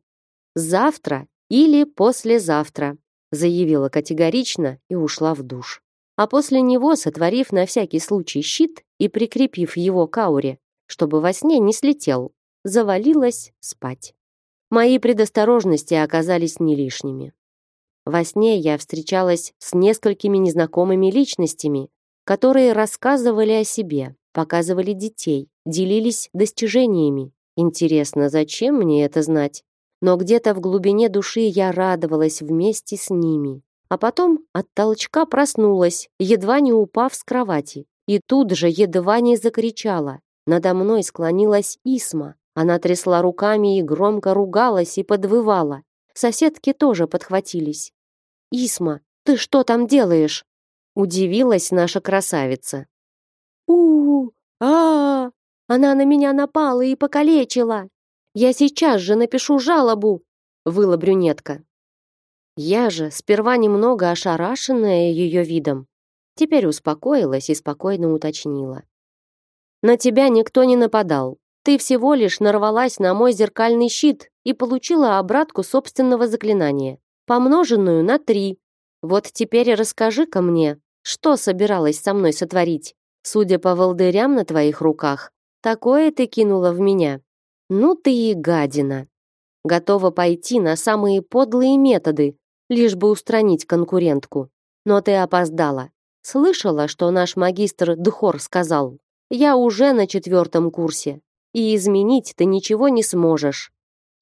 Завтра или послезавтра, заявила категорично и ушла в душ. А после него, сотворив на всякий случай щит и прикрепив его к ауре, чтобы во сне не слетел, завалилась спать. Мои предосторожности оказались не лишними. Во сне я встречалась с несколькими незнакомыми личностями, которые рассказывали о себе, показывали детей, делились достижениями. Интересно, зачем мне это знать? Но где-то в глубине души я радовалась вместе с ними. А потом от толчка проснулась, едва не упав с кровати. И тут же едва не закричала. Надо мной склонилась Исма. Она трясла руками и громко ругалась и подвывала. Соседки тоже подхватились. «Исма, ты что там делаешь?» Удивилась наша красавица. У а, -а, -а Она на меня напала и покалечила! Я сейчас же напишу жалобу!» выла брюнетка. Я же, сперва немного ошарашенная ее видом, теперь успокоилась и спокойно уточнила. «На тебя никто не нападал. Ты всего лишь нарвалась на мой зеркальный щит и получила обратку собственного заклинания, помноженную на три. Вот теперь расскажи-ка мне, что собиралась со мной сотворить? Судя по волдырям на твоих руках, такое ты кинула в меня. Ну ты и гадина. Готова пойти на самые подлые методы, лишь бы устранить конкурентку. Но ты опоздала. Слышала, что наш магистр Дхор сказал? Я уже на четвертом курсе, и изменить ты ничего не сможешь.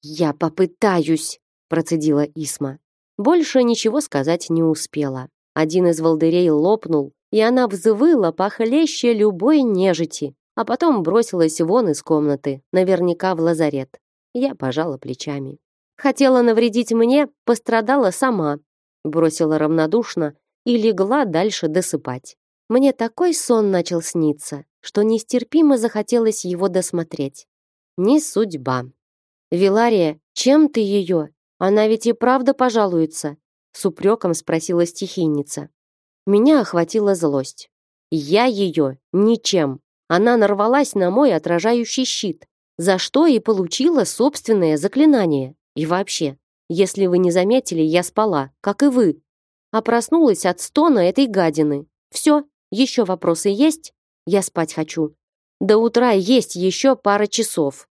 Я попытаюсь, процедила Исма. Больше ничего сказать не успела. Один из волдырей лопнул, и она взвыла похлеще любой нежити, а потом бросилась вон из комнаты, наверняка в лазарет. Я пожала плечами. Хотела навредить мне, пострадала сама, бросила равнодушно и легла дальше досыпать. Мне такой сон начал сниться, что нестерпимо захотелось его досмотреть. Не судьба. Вилария, чем ты ее? Она ведь и правда пожалуется, с упреком спросила стихийница. Меня охватила злость. Я ее ничем. Она нарвалась на мой отражающий щит, за что и получила собственное заклинание. И вообще, если вы не заметили, я спала, как и вы. А проснулась от стона этой гадины. Все, еще вопросы есть? Я спать хочу. До утра есть еще пара часов.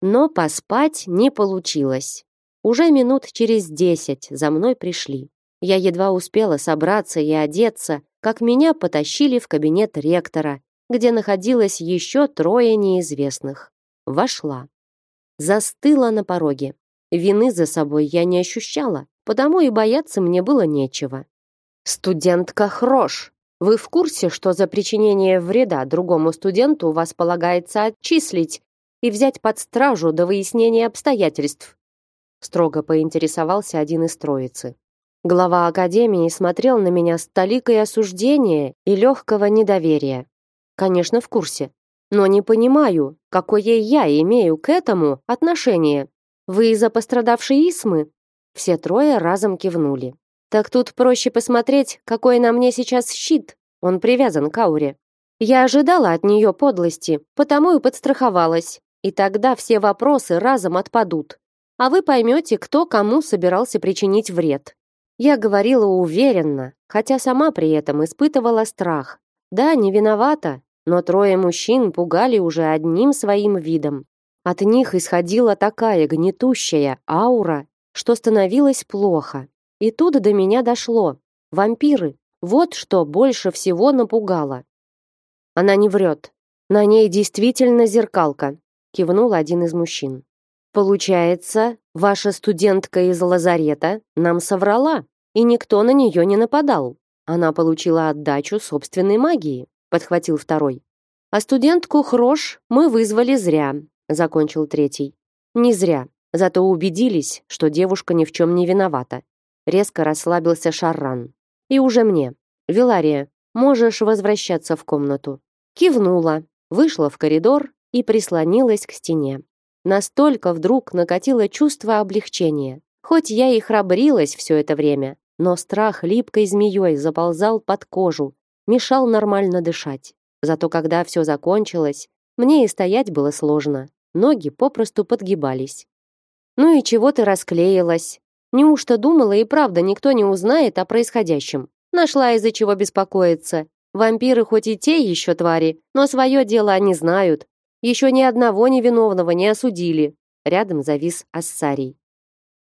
Но поспать не получилось. Уже минут через десять за мной пришли. Я едва успела собраться и одеться, как меня потащили в кабинет ректора, где находилось еще трое неизвестных. Вошла. Застыла на пороге. Вины за собой я не ощущала, потому и бояться мне было нечего. «Студентка Хрош, вы в курсе, что за причинение вреда другому студенту вас полагается отчислить и взять под стражу до выяснения обстоятельств?» строго поинтересовался один из троицы. Глава академии смотрел на меня с толикой осуждения и легкого недоверия. Конечно, в курсе, но не понимаю, какое я имею к этому отношение. Вы из-за пострадавшей Исмы? Все трое разом кивнули. Так тут проще посмотреть, какой на мне сейчас щит. Он привязан к ауре. Я ожидала от нее подлости, потому и подстраховалась. И тогда все вопросы разом отпадут а вы поймете, кто кому собирался причинить вред. Я говорила уверенно, хотя сама при этом испытывала страх. Да, не виновата, но трое мужчин пугали уже одним своим видом. От них исходила такая гнетущая аура, что становилось плохо. И тут до меня дошло. Вампиры. Вот что больше всего напугало. Она не врет. На ней действительно зеркалка, кивнул один из мужчин. Получается, ваша студентка из лазарета нам соврала, и никто на нее не нападал. Она получила отдачу собственной магии, подхватил второй. А студентку Хрош мы вызвали зря, закончил третий. Не зря, зато убедились, что девушка ни в чем не виновата. Резко расслабился Шарран. И уже мне. Вилария, можешь возвращаться в комнату. Кивнула, вышла в коридор и прислонилась к стене. Настолько вдруг накатило чувство облегчения. Хоть я и храбрилась все это время, но страх липкой змеей заползал под кожу, мешал нормально дышать. Зато когда все закончилось, мне и стоять было сложно. Ноги попросту подгибались. «Ну и чего ты расклеилась? Неужто думала и правда никто не узнает о происходящем? Нашла из-за чего беспокоиться. Вампиры хоть и те еще твари, но свое дело они знают, еще ни одного невиновного не осудили. Рядом завис Ассарий.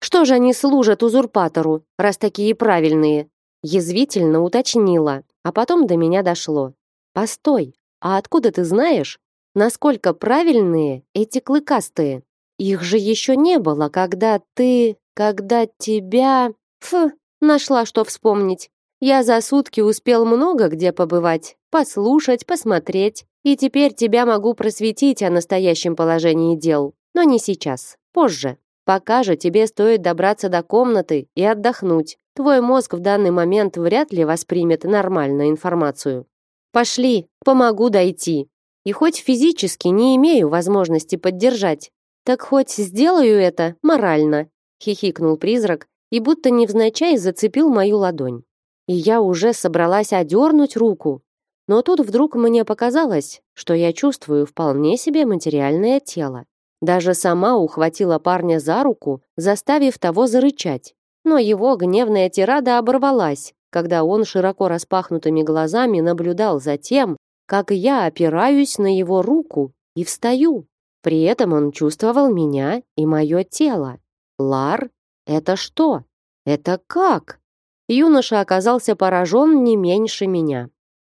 Что же они служат узурпатору, раз такие правильные? Язвительно уточнила, а потом до меня дошло. Постой, а откуда ты знаешь, насколько правильные эти клыкастые? Их же еще не было, когда ты... когда тебя... Фу, нашла что вспомнить. Я за сутки успел много где побывать, послушать, посмотреть, и теперь тебя могу просветить о настоящем положении дел, но не сейчас, позже. Пока же тебе стоит добраться до комнаты и отдохнуть. Твой мозг в данный момент вряд ли воспримет нормальную информацию. Пошли, помогу дойти. И хоть физически не имею возможности поддержать, так хоть сделаю это морально, хихикнул призрак и будто невзначай зацепил мою ладонь. И я уже собралась одернуть руку, но тут вдруг мне показалось, что я чувствую вполне себе материальное тело. Даже сама ухватила парня за руку, заставив того зарычать. Но его гневная тирада оборвалась, когда он широко распахнутыми глазами наблюдал за тем, как я опираюсь на его руку и встаю. При этом он чувствовал меня и мое тело. Лар, это что? Это как? Юноша оказался поражен не меньше меня.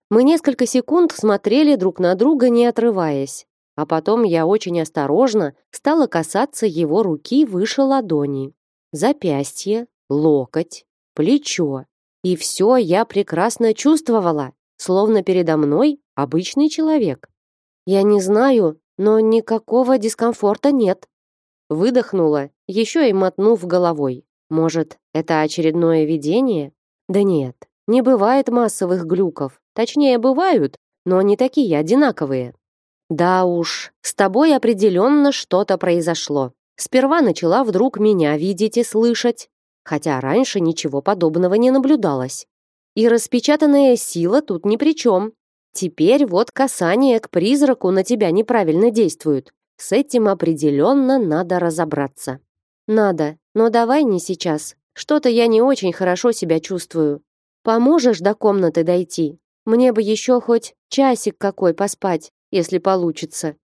Мы несколько секунд смотрели друг на друга, не отрываясь. А потом я очень осторожно стала касаться его руки выше ладони. Запястье, локоть, плечо. И все я прекрасно чувствовала, словно передо мной обычный человек. Я не знаю, но никакого дискомфорта нет. Выдохнула, еще и мотнув головой. Может, это очередное видение? Да нет, не бывает массовых глюков. Точнее, бывают, но не такие одинаковые. Да уж, с тобой определенно что-то произошло. Сперва начала вдруг меня видеть и слышать, хотя раньше ничего подобного не наблюдалось. И распечатанная сила тут ни при чем. Теперь вот касание к призраку на тебя неправильно действует. С этим определенно надо разобраться. Надо, но давай не сейчас. Что-то я не очень хорошо себя чувствую. Поможешь до комнаты дойти? Мне бы еще хоть часик какой поспать если получится.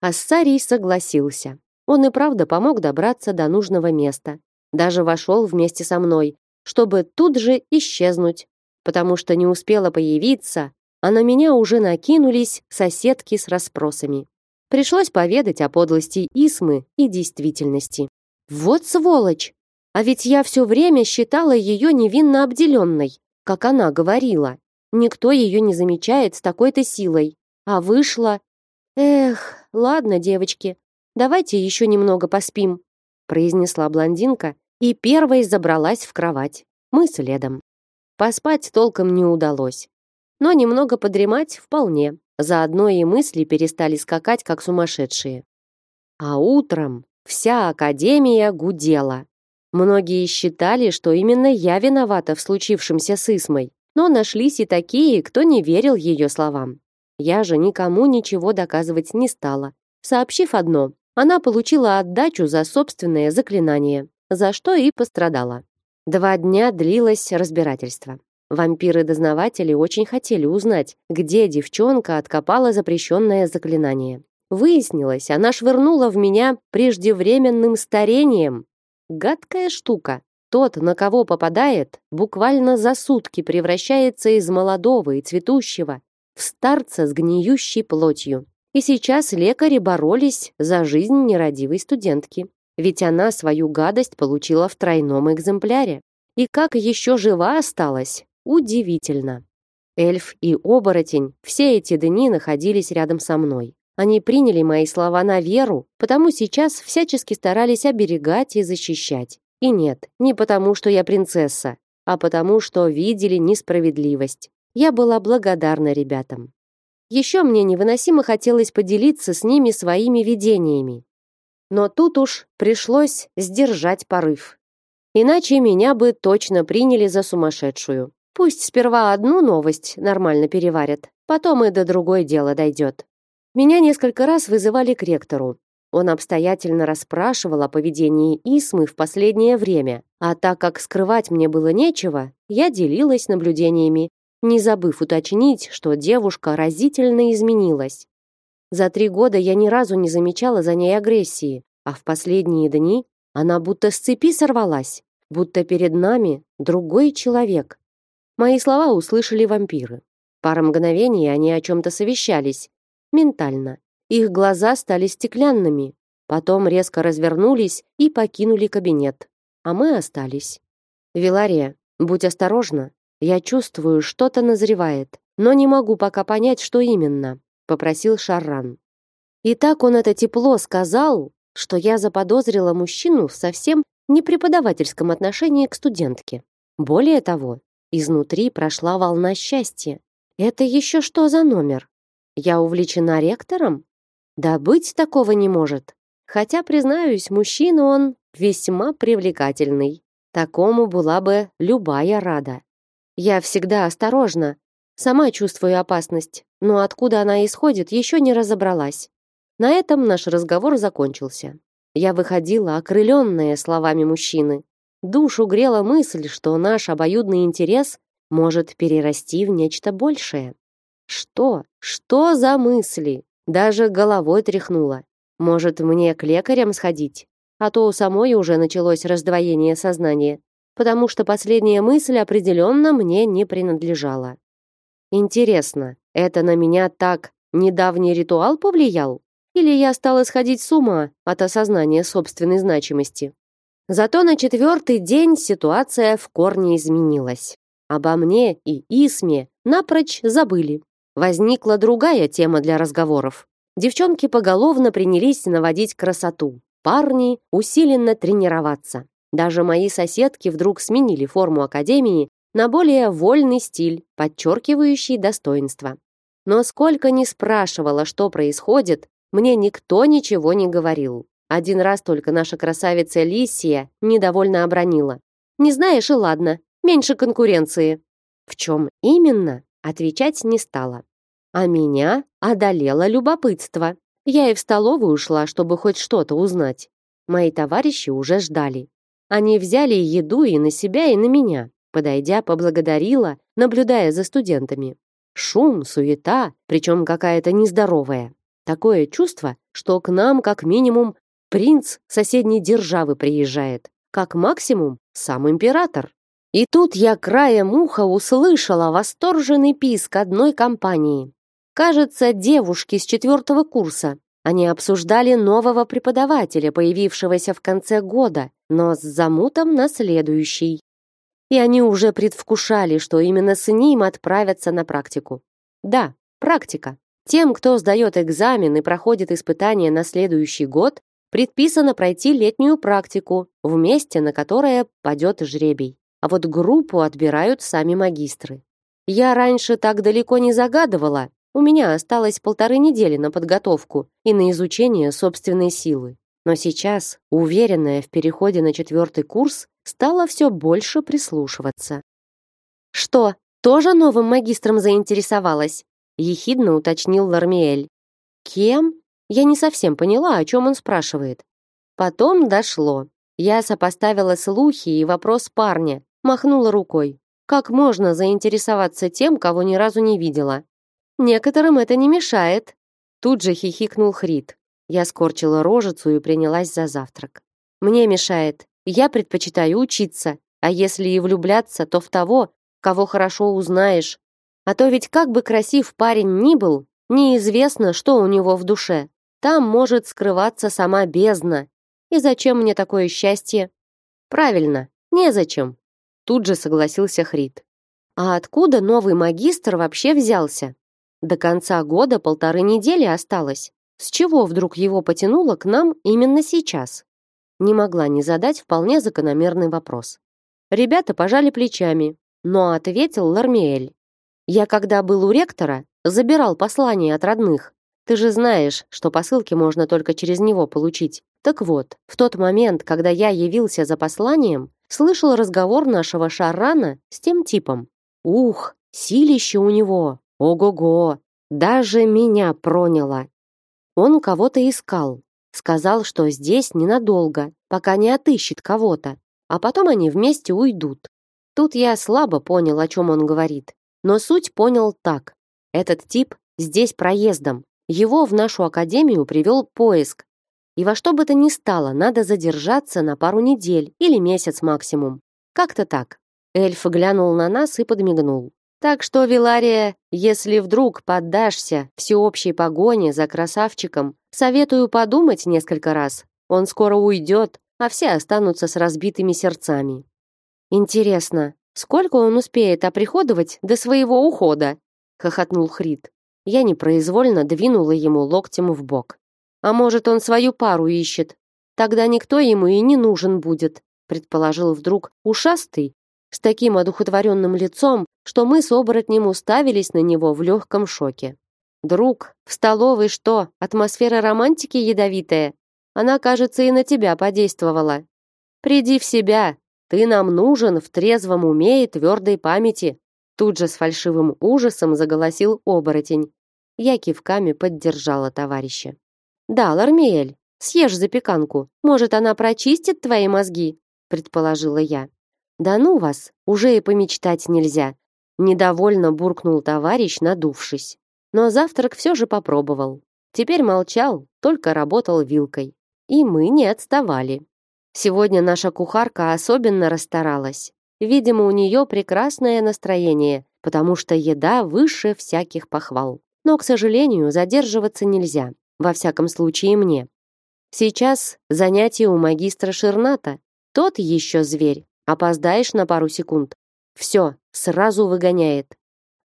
Ассарий согласился. Он и правда помог добраться до нужного места. Даже вошел вместе со мной, чтобы тут же исчезнуть, потому что не успела появиться, а на меня уже накинулись соседки с расспросами. Пришлось поведать о подлости Исмы и действительности. Вот сволочь! А ведь я все время считала ее невинно обделенной, как она говорила. Никто ее не замечает с такой-то силой. А вышла... Эх, ладно, девочки, давайте еще немного поспим, произнесла блондинка и первой забралась в кровать. Мы следом. Поспать толком не удалось. Но немного подремать вполне. Заодно и мысли перестали скакать, как сумасшедшие. А утром вся академия гудела. Многие считали, что именно я виновата в случившемся с Исмой, но нашлись и такие, кто не верил ее словам. Я же никому ничего доказывать не стала, сообщив одно. Она получила отдачу за собственное заклинание, за что и пострадала. Два дня длилось разбирательство. Вампиры-дознаватели очень хотели узнать, где девчонка откопала запрещенное заклинание. Выяснилось, она швырнула в меня преждевременным старением. Гадкая штука. Тот, на кого попадает, буквально за сутки превращается из молодого и цветущего в старца с гниющей плотью. И сейчас лекари боролись за жизнь нерадивой студентки. Ведь она свою гадость получила в тройном экземпляре. И как еще жива осталась, удивительно. Эльф и оборотень все эти дни находились рядом со мной. Они приняли мои слова на веру, потому сейчас всячески старались оберегать и защищать. И нет, не потому, что я принцесса, а потому, что видели несправедливость. Я была благодарна ребятам. Еще мне невыносимо хотелось поделиться с ними своими видениями. Но тут уж пришлось сдержать порыв. Иначе меня бы точно приняли за сумасшедшую. Пусть сперва одну новость нормально переварят, потом и до другой дело дойдет. Меня несколько раз вызывали к ректору. Он обстоятельно расспрашивал о поведении Исмы в последнее время, а так как скрывать мне было нечего, я делилась наблюдениями не забыв уточнить, что девушка разительно изменилась. За три года я ни разу не замечала за ней агрессии, а в последние дни она будто с цепи сорвалась, будто перед нами другой человек. Мои слова услышали вампиры. Пара мгновений они о чем-то совещались. Ментально. Их глаза стали стеклянными. Потом резко развернулись и покинули кабинет. А мы остались. «Вилария, будь осторожна. Я чувствую, что-то назревает, но не могу пока понять, что именно», — попросил Шарран. И так он это тепло сказал, что я заподозрила мужчину в совсем непреподавательском отношении к студентке. Более того, изнутри прошла волна счастья. Это еще что за номер? Я увлечена ректором? Да быть такого не может. Хотя, признаюсь, мужчина он весьма привлекательный. Такому была бы любая рада. Я всегда осторожна, сама чувствую опасность, но откуда она исходит, еще не разобралась. На этом наш разговор закончился. Я выходила, окрыленная словами мужчины. Душу грела мысль, что наш обоюдный интерес может перерасти в нечто большее. Что? Что за мысли? Даже головой тряхнула. Может, мне к лекарям сходить? А то у самой уже началось раздвоение сознания, потому что последняя мысль определенно мне не принадлежала. Интересно, это на меня так недавний ритуал повлиял? Или я стала сходить с ума от осознания собственной значимости? Зато на четвертый день ситуация в корне изменилась. Обо мне и Исме напрочь забыли. Возникла другая тема для разговоров. Девчонки поголовно принялись наводить красоту. Парни усиленно тренироваться. Даже мои соседки вдруг сменили форму академии на более вольный стиль, подчеркивающий достоинство. Но сколько ни спрашивала, что происходит, мне никто ничего не говорил. Один раз только наша красавица Лисия недовольно обронила. «Не знаешь, и ладно, меньше конкуренции». В чем именно, отвечать не стала. А меня одолело любопытство. Я и в столовую ушла, чтобы хоть что-то узнать. Мои товарищи уже ждали. Они взяли еду и на себя, и на меня. Подойдя, поблагодарила, наблюдая за студентами. Шум, суета, причем какая-то нездоровая. Такое чувство, что к нам как минимум принц соседней державы приезжает, как максимум сам император. И тут я краем уха услышала восторженный писк одной компании. Кажется, девушки с четвертого курса. Они обсуждали нового преподавателя, появившегося в конце года, но с замутом на следующий. И они уже предвкушали, что именно с ним отправятся на практику. Да, практика. Тем, кто сдает экзамен и проходит испытания на следующий год, предписано пройти летнюю практику в месте, на которое падет жребий. А вот группу отбирают сами магистры. Я раньше так далеко не загадывала. У меня осталось полторы недели на подготовку и на изучение собственной силы. Но сейчас, уверенная в переходе на четвертый курс, стала все больше прислушиваться. «Что, тоже новым магистром заинтересовалась?» ехидно уточнил Лармиэль. Кем? Я не совсем поняла, о чем он спрашивает. Потом дошло. Я сопоставила слухи и вопрос парня, махнула рукой. Как можно заинтересоваться тем, кого ни разу не видела? Некоторым это не мешает. Тут же хихикнул Хрит. Я скорчила рожицу и принялась за завтрак. Мне мешает. Я предпочитаю учиться, а если и влюбляться, то в того, кого хорошо узнаешь, а то ведь как бы красив парень ни был, неизвестно, что у него в душе. Там может скрываться сама бездна. И зачем мне такое счастье? Правильно, незачем. Тут же согласился Хрит. А откуда новый магистр вообще взялся? До конца года полторы недели осталось. С чего вдруг его потянуло к нам именно сейчас? Не могла не задать вполне закономерный вопрос. Ребята пожали плечами, но ответил Лармиэль. Я когда был у ректора, забирал послания от родных. Ты же знаешь, что посылки можно только через него получить. Так вот, в тот момент, когда я явился за посланием, слышал разговор нашего Шарана с тем типом. Ух, силище у него. Ого-го. Даже меня проняло. Он кого-то искал. Сказал, что здесь ненадолго, пока не отыщет кого-то. А потом они вместе уйдут. Тут я слабо понял, о чем он говорит. Но суть понял так. Этот тип здесь проездом. Его в нашу академию привел поиск. И во что бы то ни стало, надо задержаться на пару недель или месяц максимум. Как-то так. Эльф глянул на нас и подмигнул. Так что, Вилария, если вдруг поддашься всеобщей погоне за красавчиком, советую подумать несколько раз. Он скоро уйдет, а все останутся с разбитыми сердцами. Интересно, сколько он успеет оприходовать до своего ухода? хохотнул Хрид. Я непроизвольно двинула ему локтем в бок. А может, он свою пару ищет? Тогда никто ему и не нужен будет, предположил вдруг ушастый с таким одухотворенным лицом, что мы с оборотнем уставились на него в легком шоке. «Друг, в столовой что, атмосфера романтики ядовитая? Она, кажется, и на тебя подействовала. Приди в себя, ты нам нужен в трезвом уме и твердой памяти». Тут же с фальшивым ужасом заголосил оборотень. Я кивками поддержала товарища. «Да, Лармиэль, съешь запеканку. Может, она прочистит твои мозги?» предположила я. Да ну вас, уже и помечтать нельзя, недовольно буркнул товарищ, надувшись. Но завтрак все же попробовал. Теперь молчал, только работал вилкой. И мы не отставали. Сегодня наша кухарка особенно расстаралась. Видимо, у нее прекрасное настроение, потому что еда выше всяких похвал. Но, к сожалению, задерживаться нельзя. Во всяком случае, мне. Сейчас занятие у магистра Ширната. Тот еще зверь. Опоздаешь на пару секунд. Все, сразу выгоняет.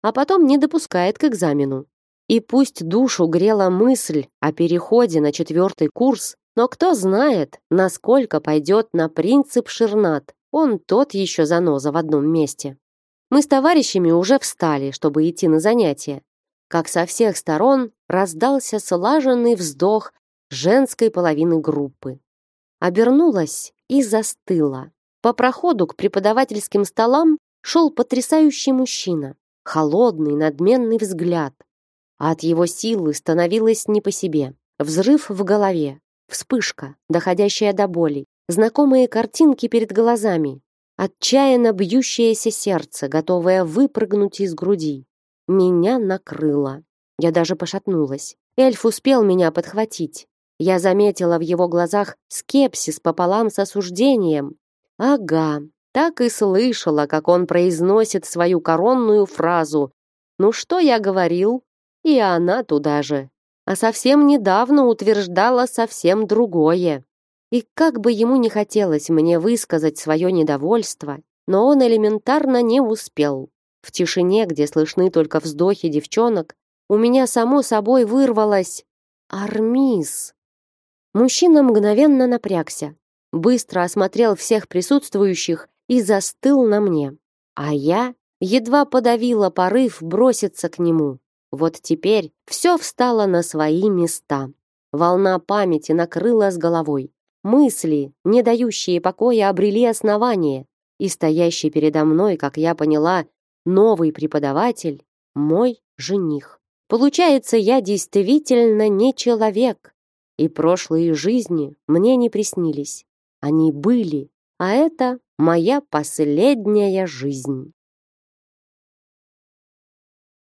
А потом не допускает к экзамену. И пусть душу грела мысль о переходе на четвертый курс, но кто знает, насколько пойдет на принцип Ширнат. Он тот еще заноза в одном месте. Мы с товарищами уже встали, чтобы идти на занятия. Как со всех сторон раздался слаженный вздох женской половины группы. Обернулась и застыла. По проходу к преподавательским столам шел потрясающий мужчина, холодный, надменный взгляд. А от его силы становилось не по себе. Взрыв в голове, вспышка, доходящая до боли, знакомые картинки перед глазами, отчаянно бьющееся сердце, готовое выпрыгнуть из груди. Меня накрыло. Я даже пошатнулась. Эльф успел меня подхватить. Я заметила в его глазах скепсис пополам с осуждением, Ага, так и слышала, как он произносит свою коронную фразу. «Ну что я говорил?» И она туда же. А совсем недавно утверждала совсем другое. И как бы ему не хотелось мне высказать свое недовольство, но он элементарно не успел. В тишине, где слышны только вздохи девчонок, у меня само собой вырвалось «Армис». Мужчина мгновенно напрягся, быстро осмотрел всех присутствующих и застыл на мне. А я едва подавила порыв броситься к нему. Вот теперь все встало на свои места. Волна памяти накрыла с головой. Мысли, не дающие покоя, обрели основание. И стоящий передо мной, как я поняла, новый преподаватель — мой жених. Получается, я действительно не человек. И прошлые жизни мне не приснились. Они были, а это моя последняя жизнь.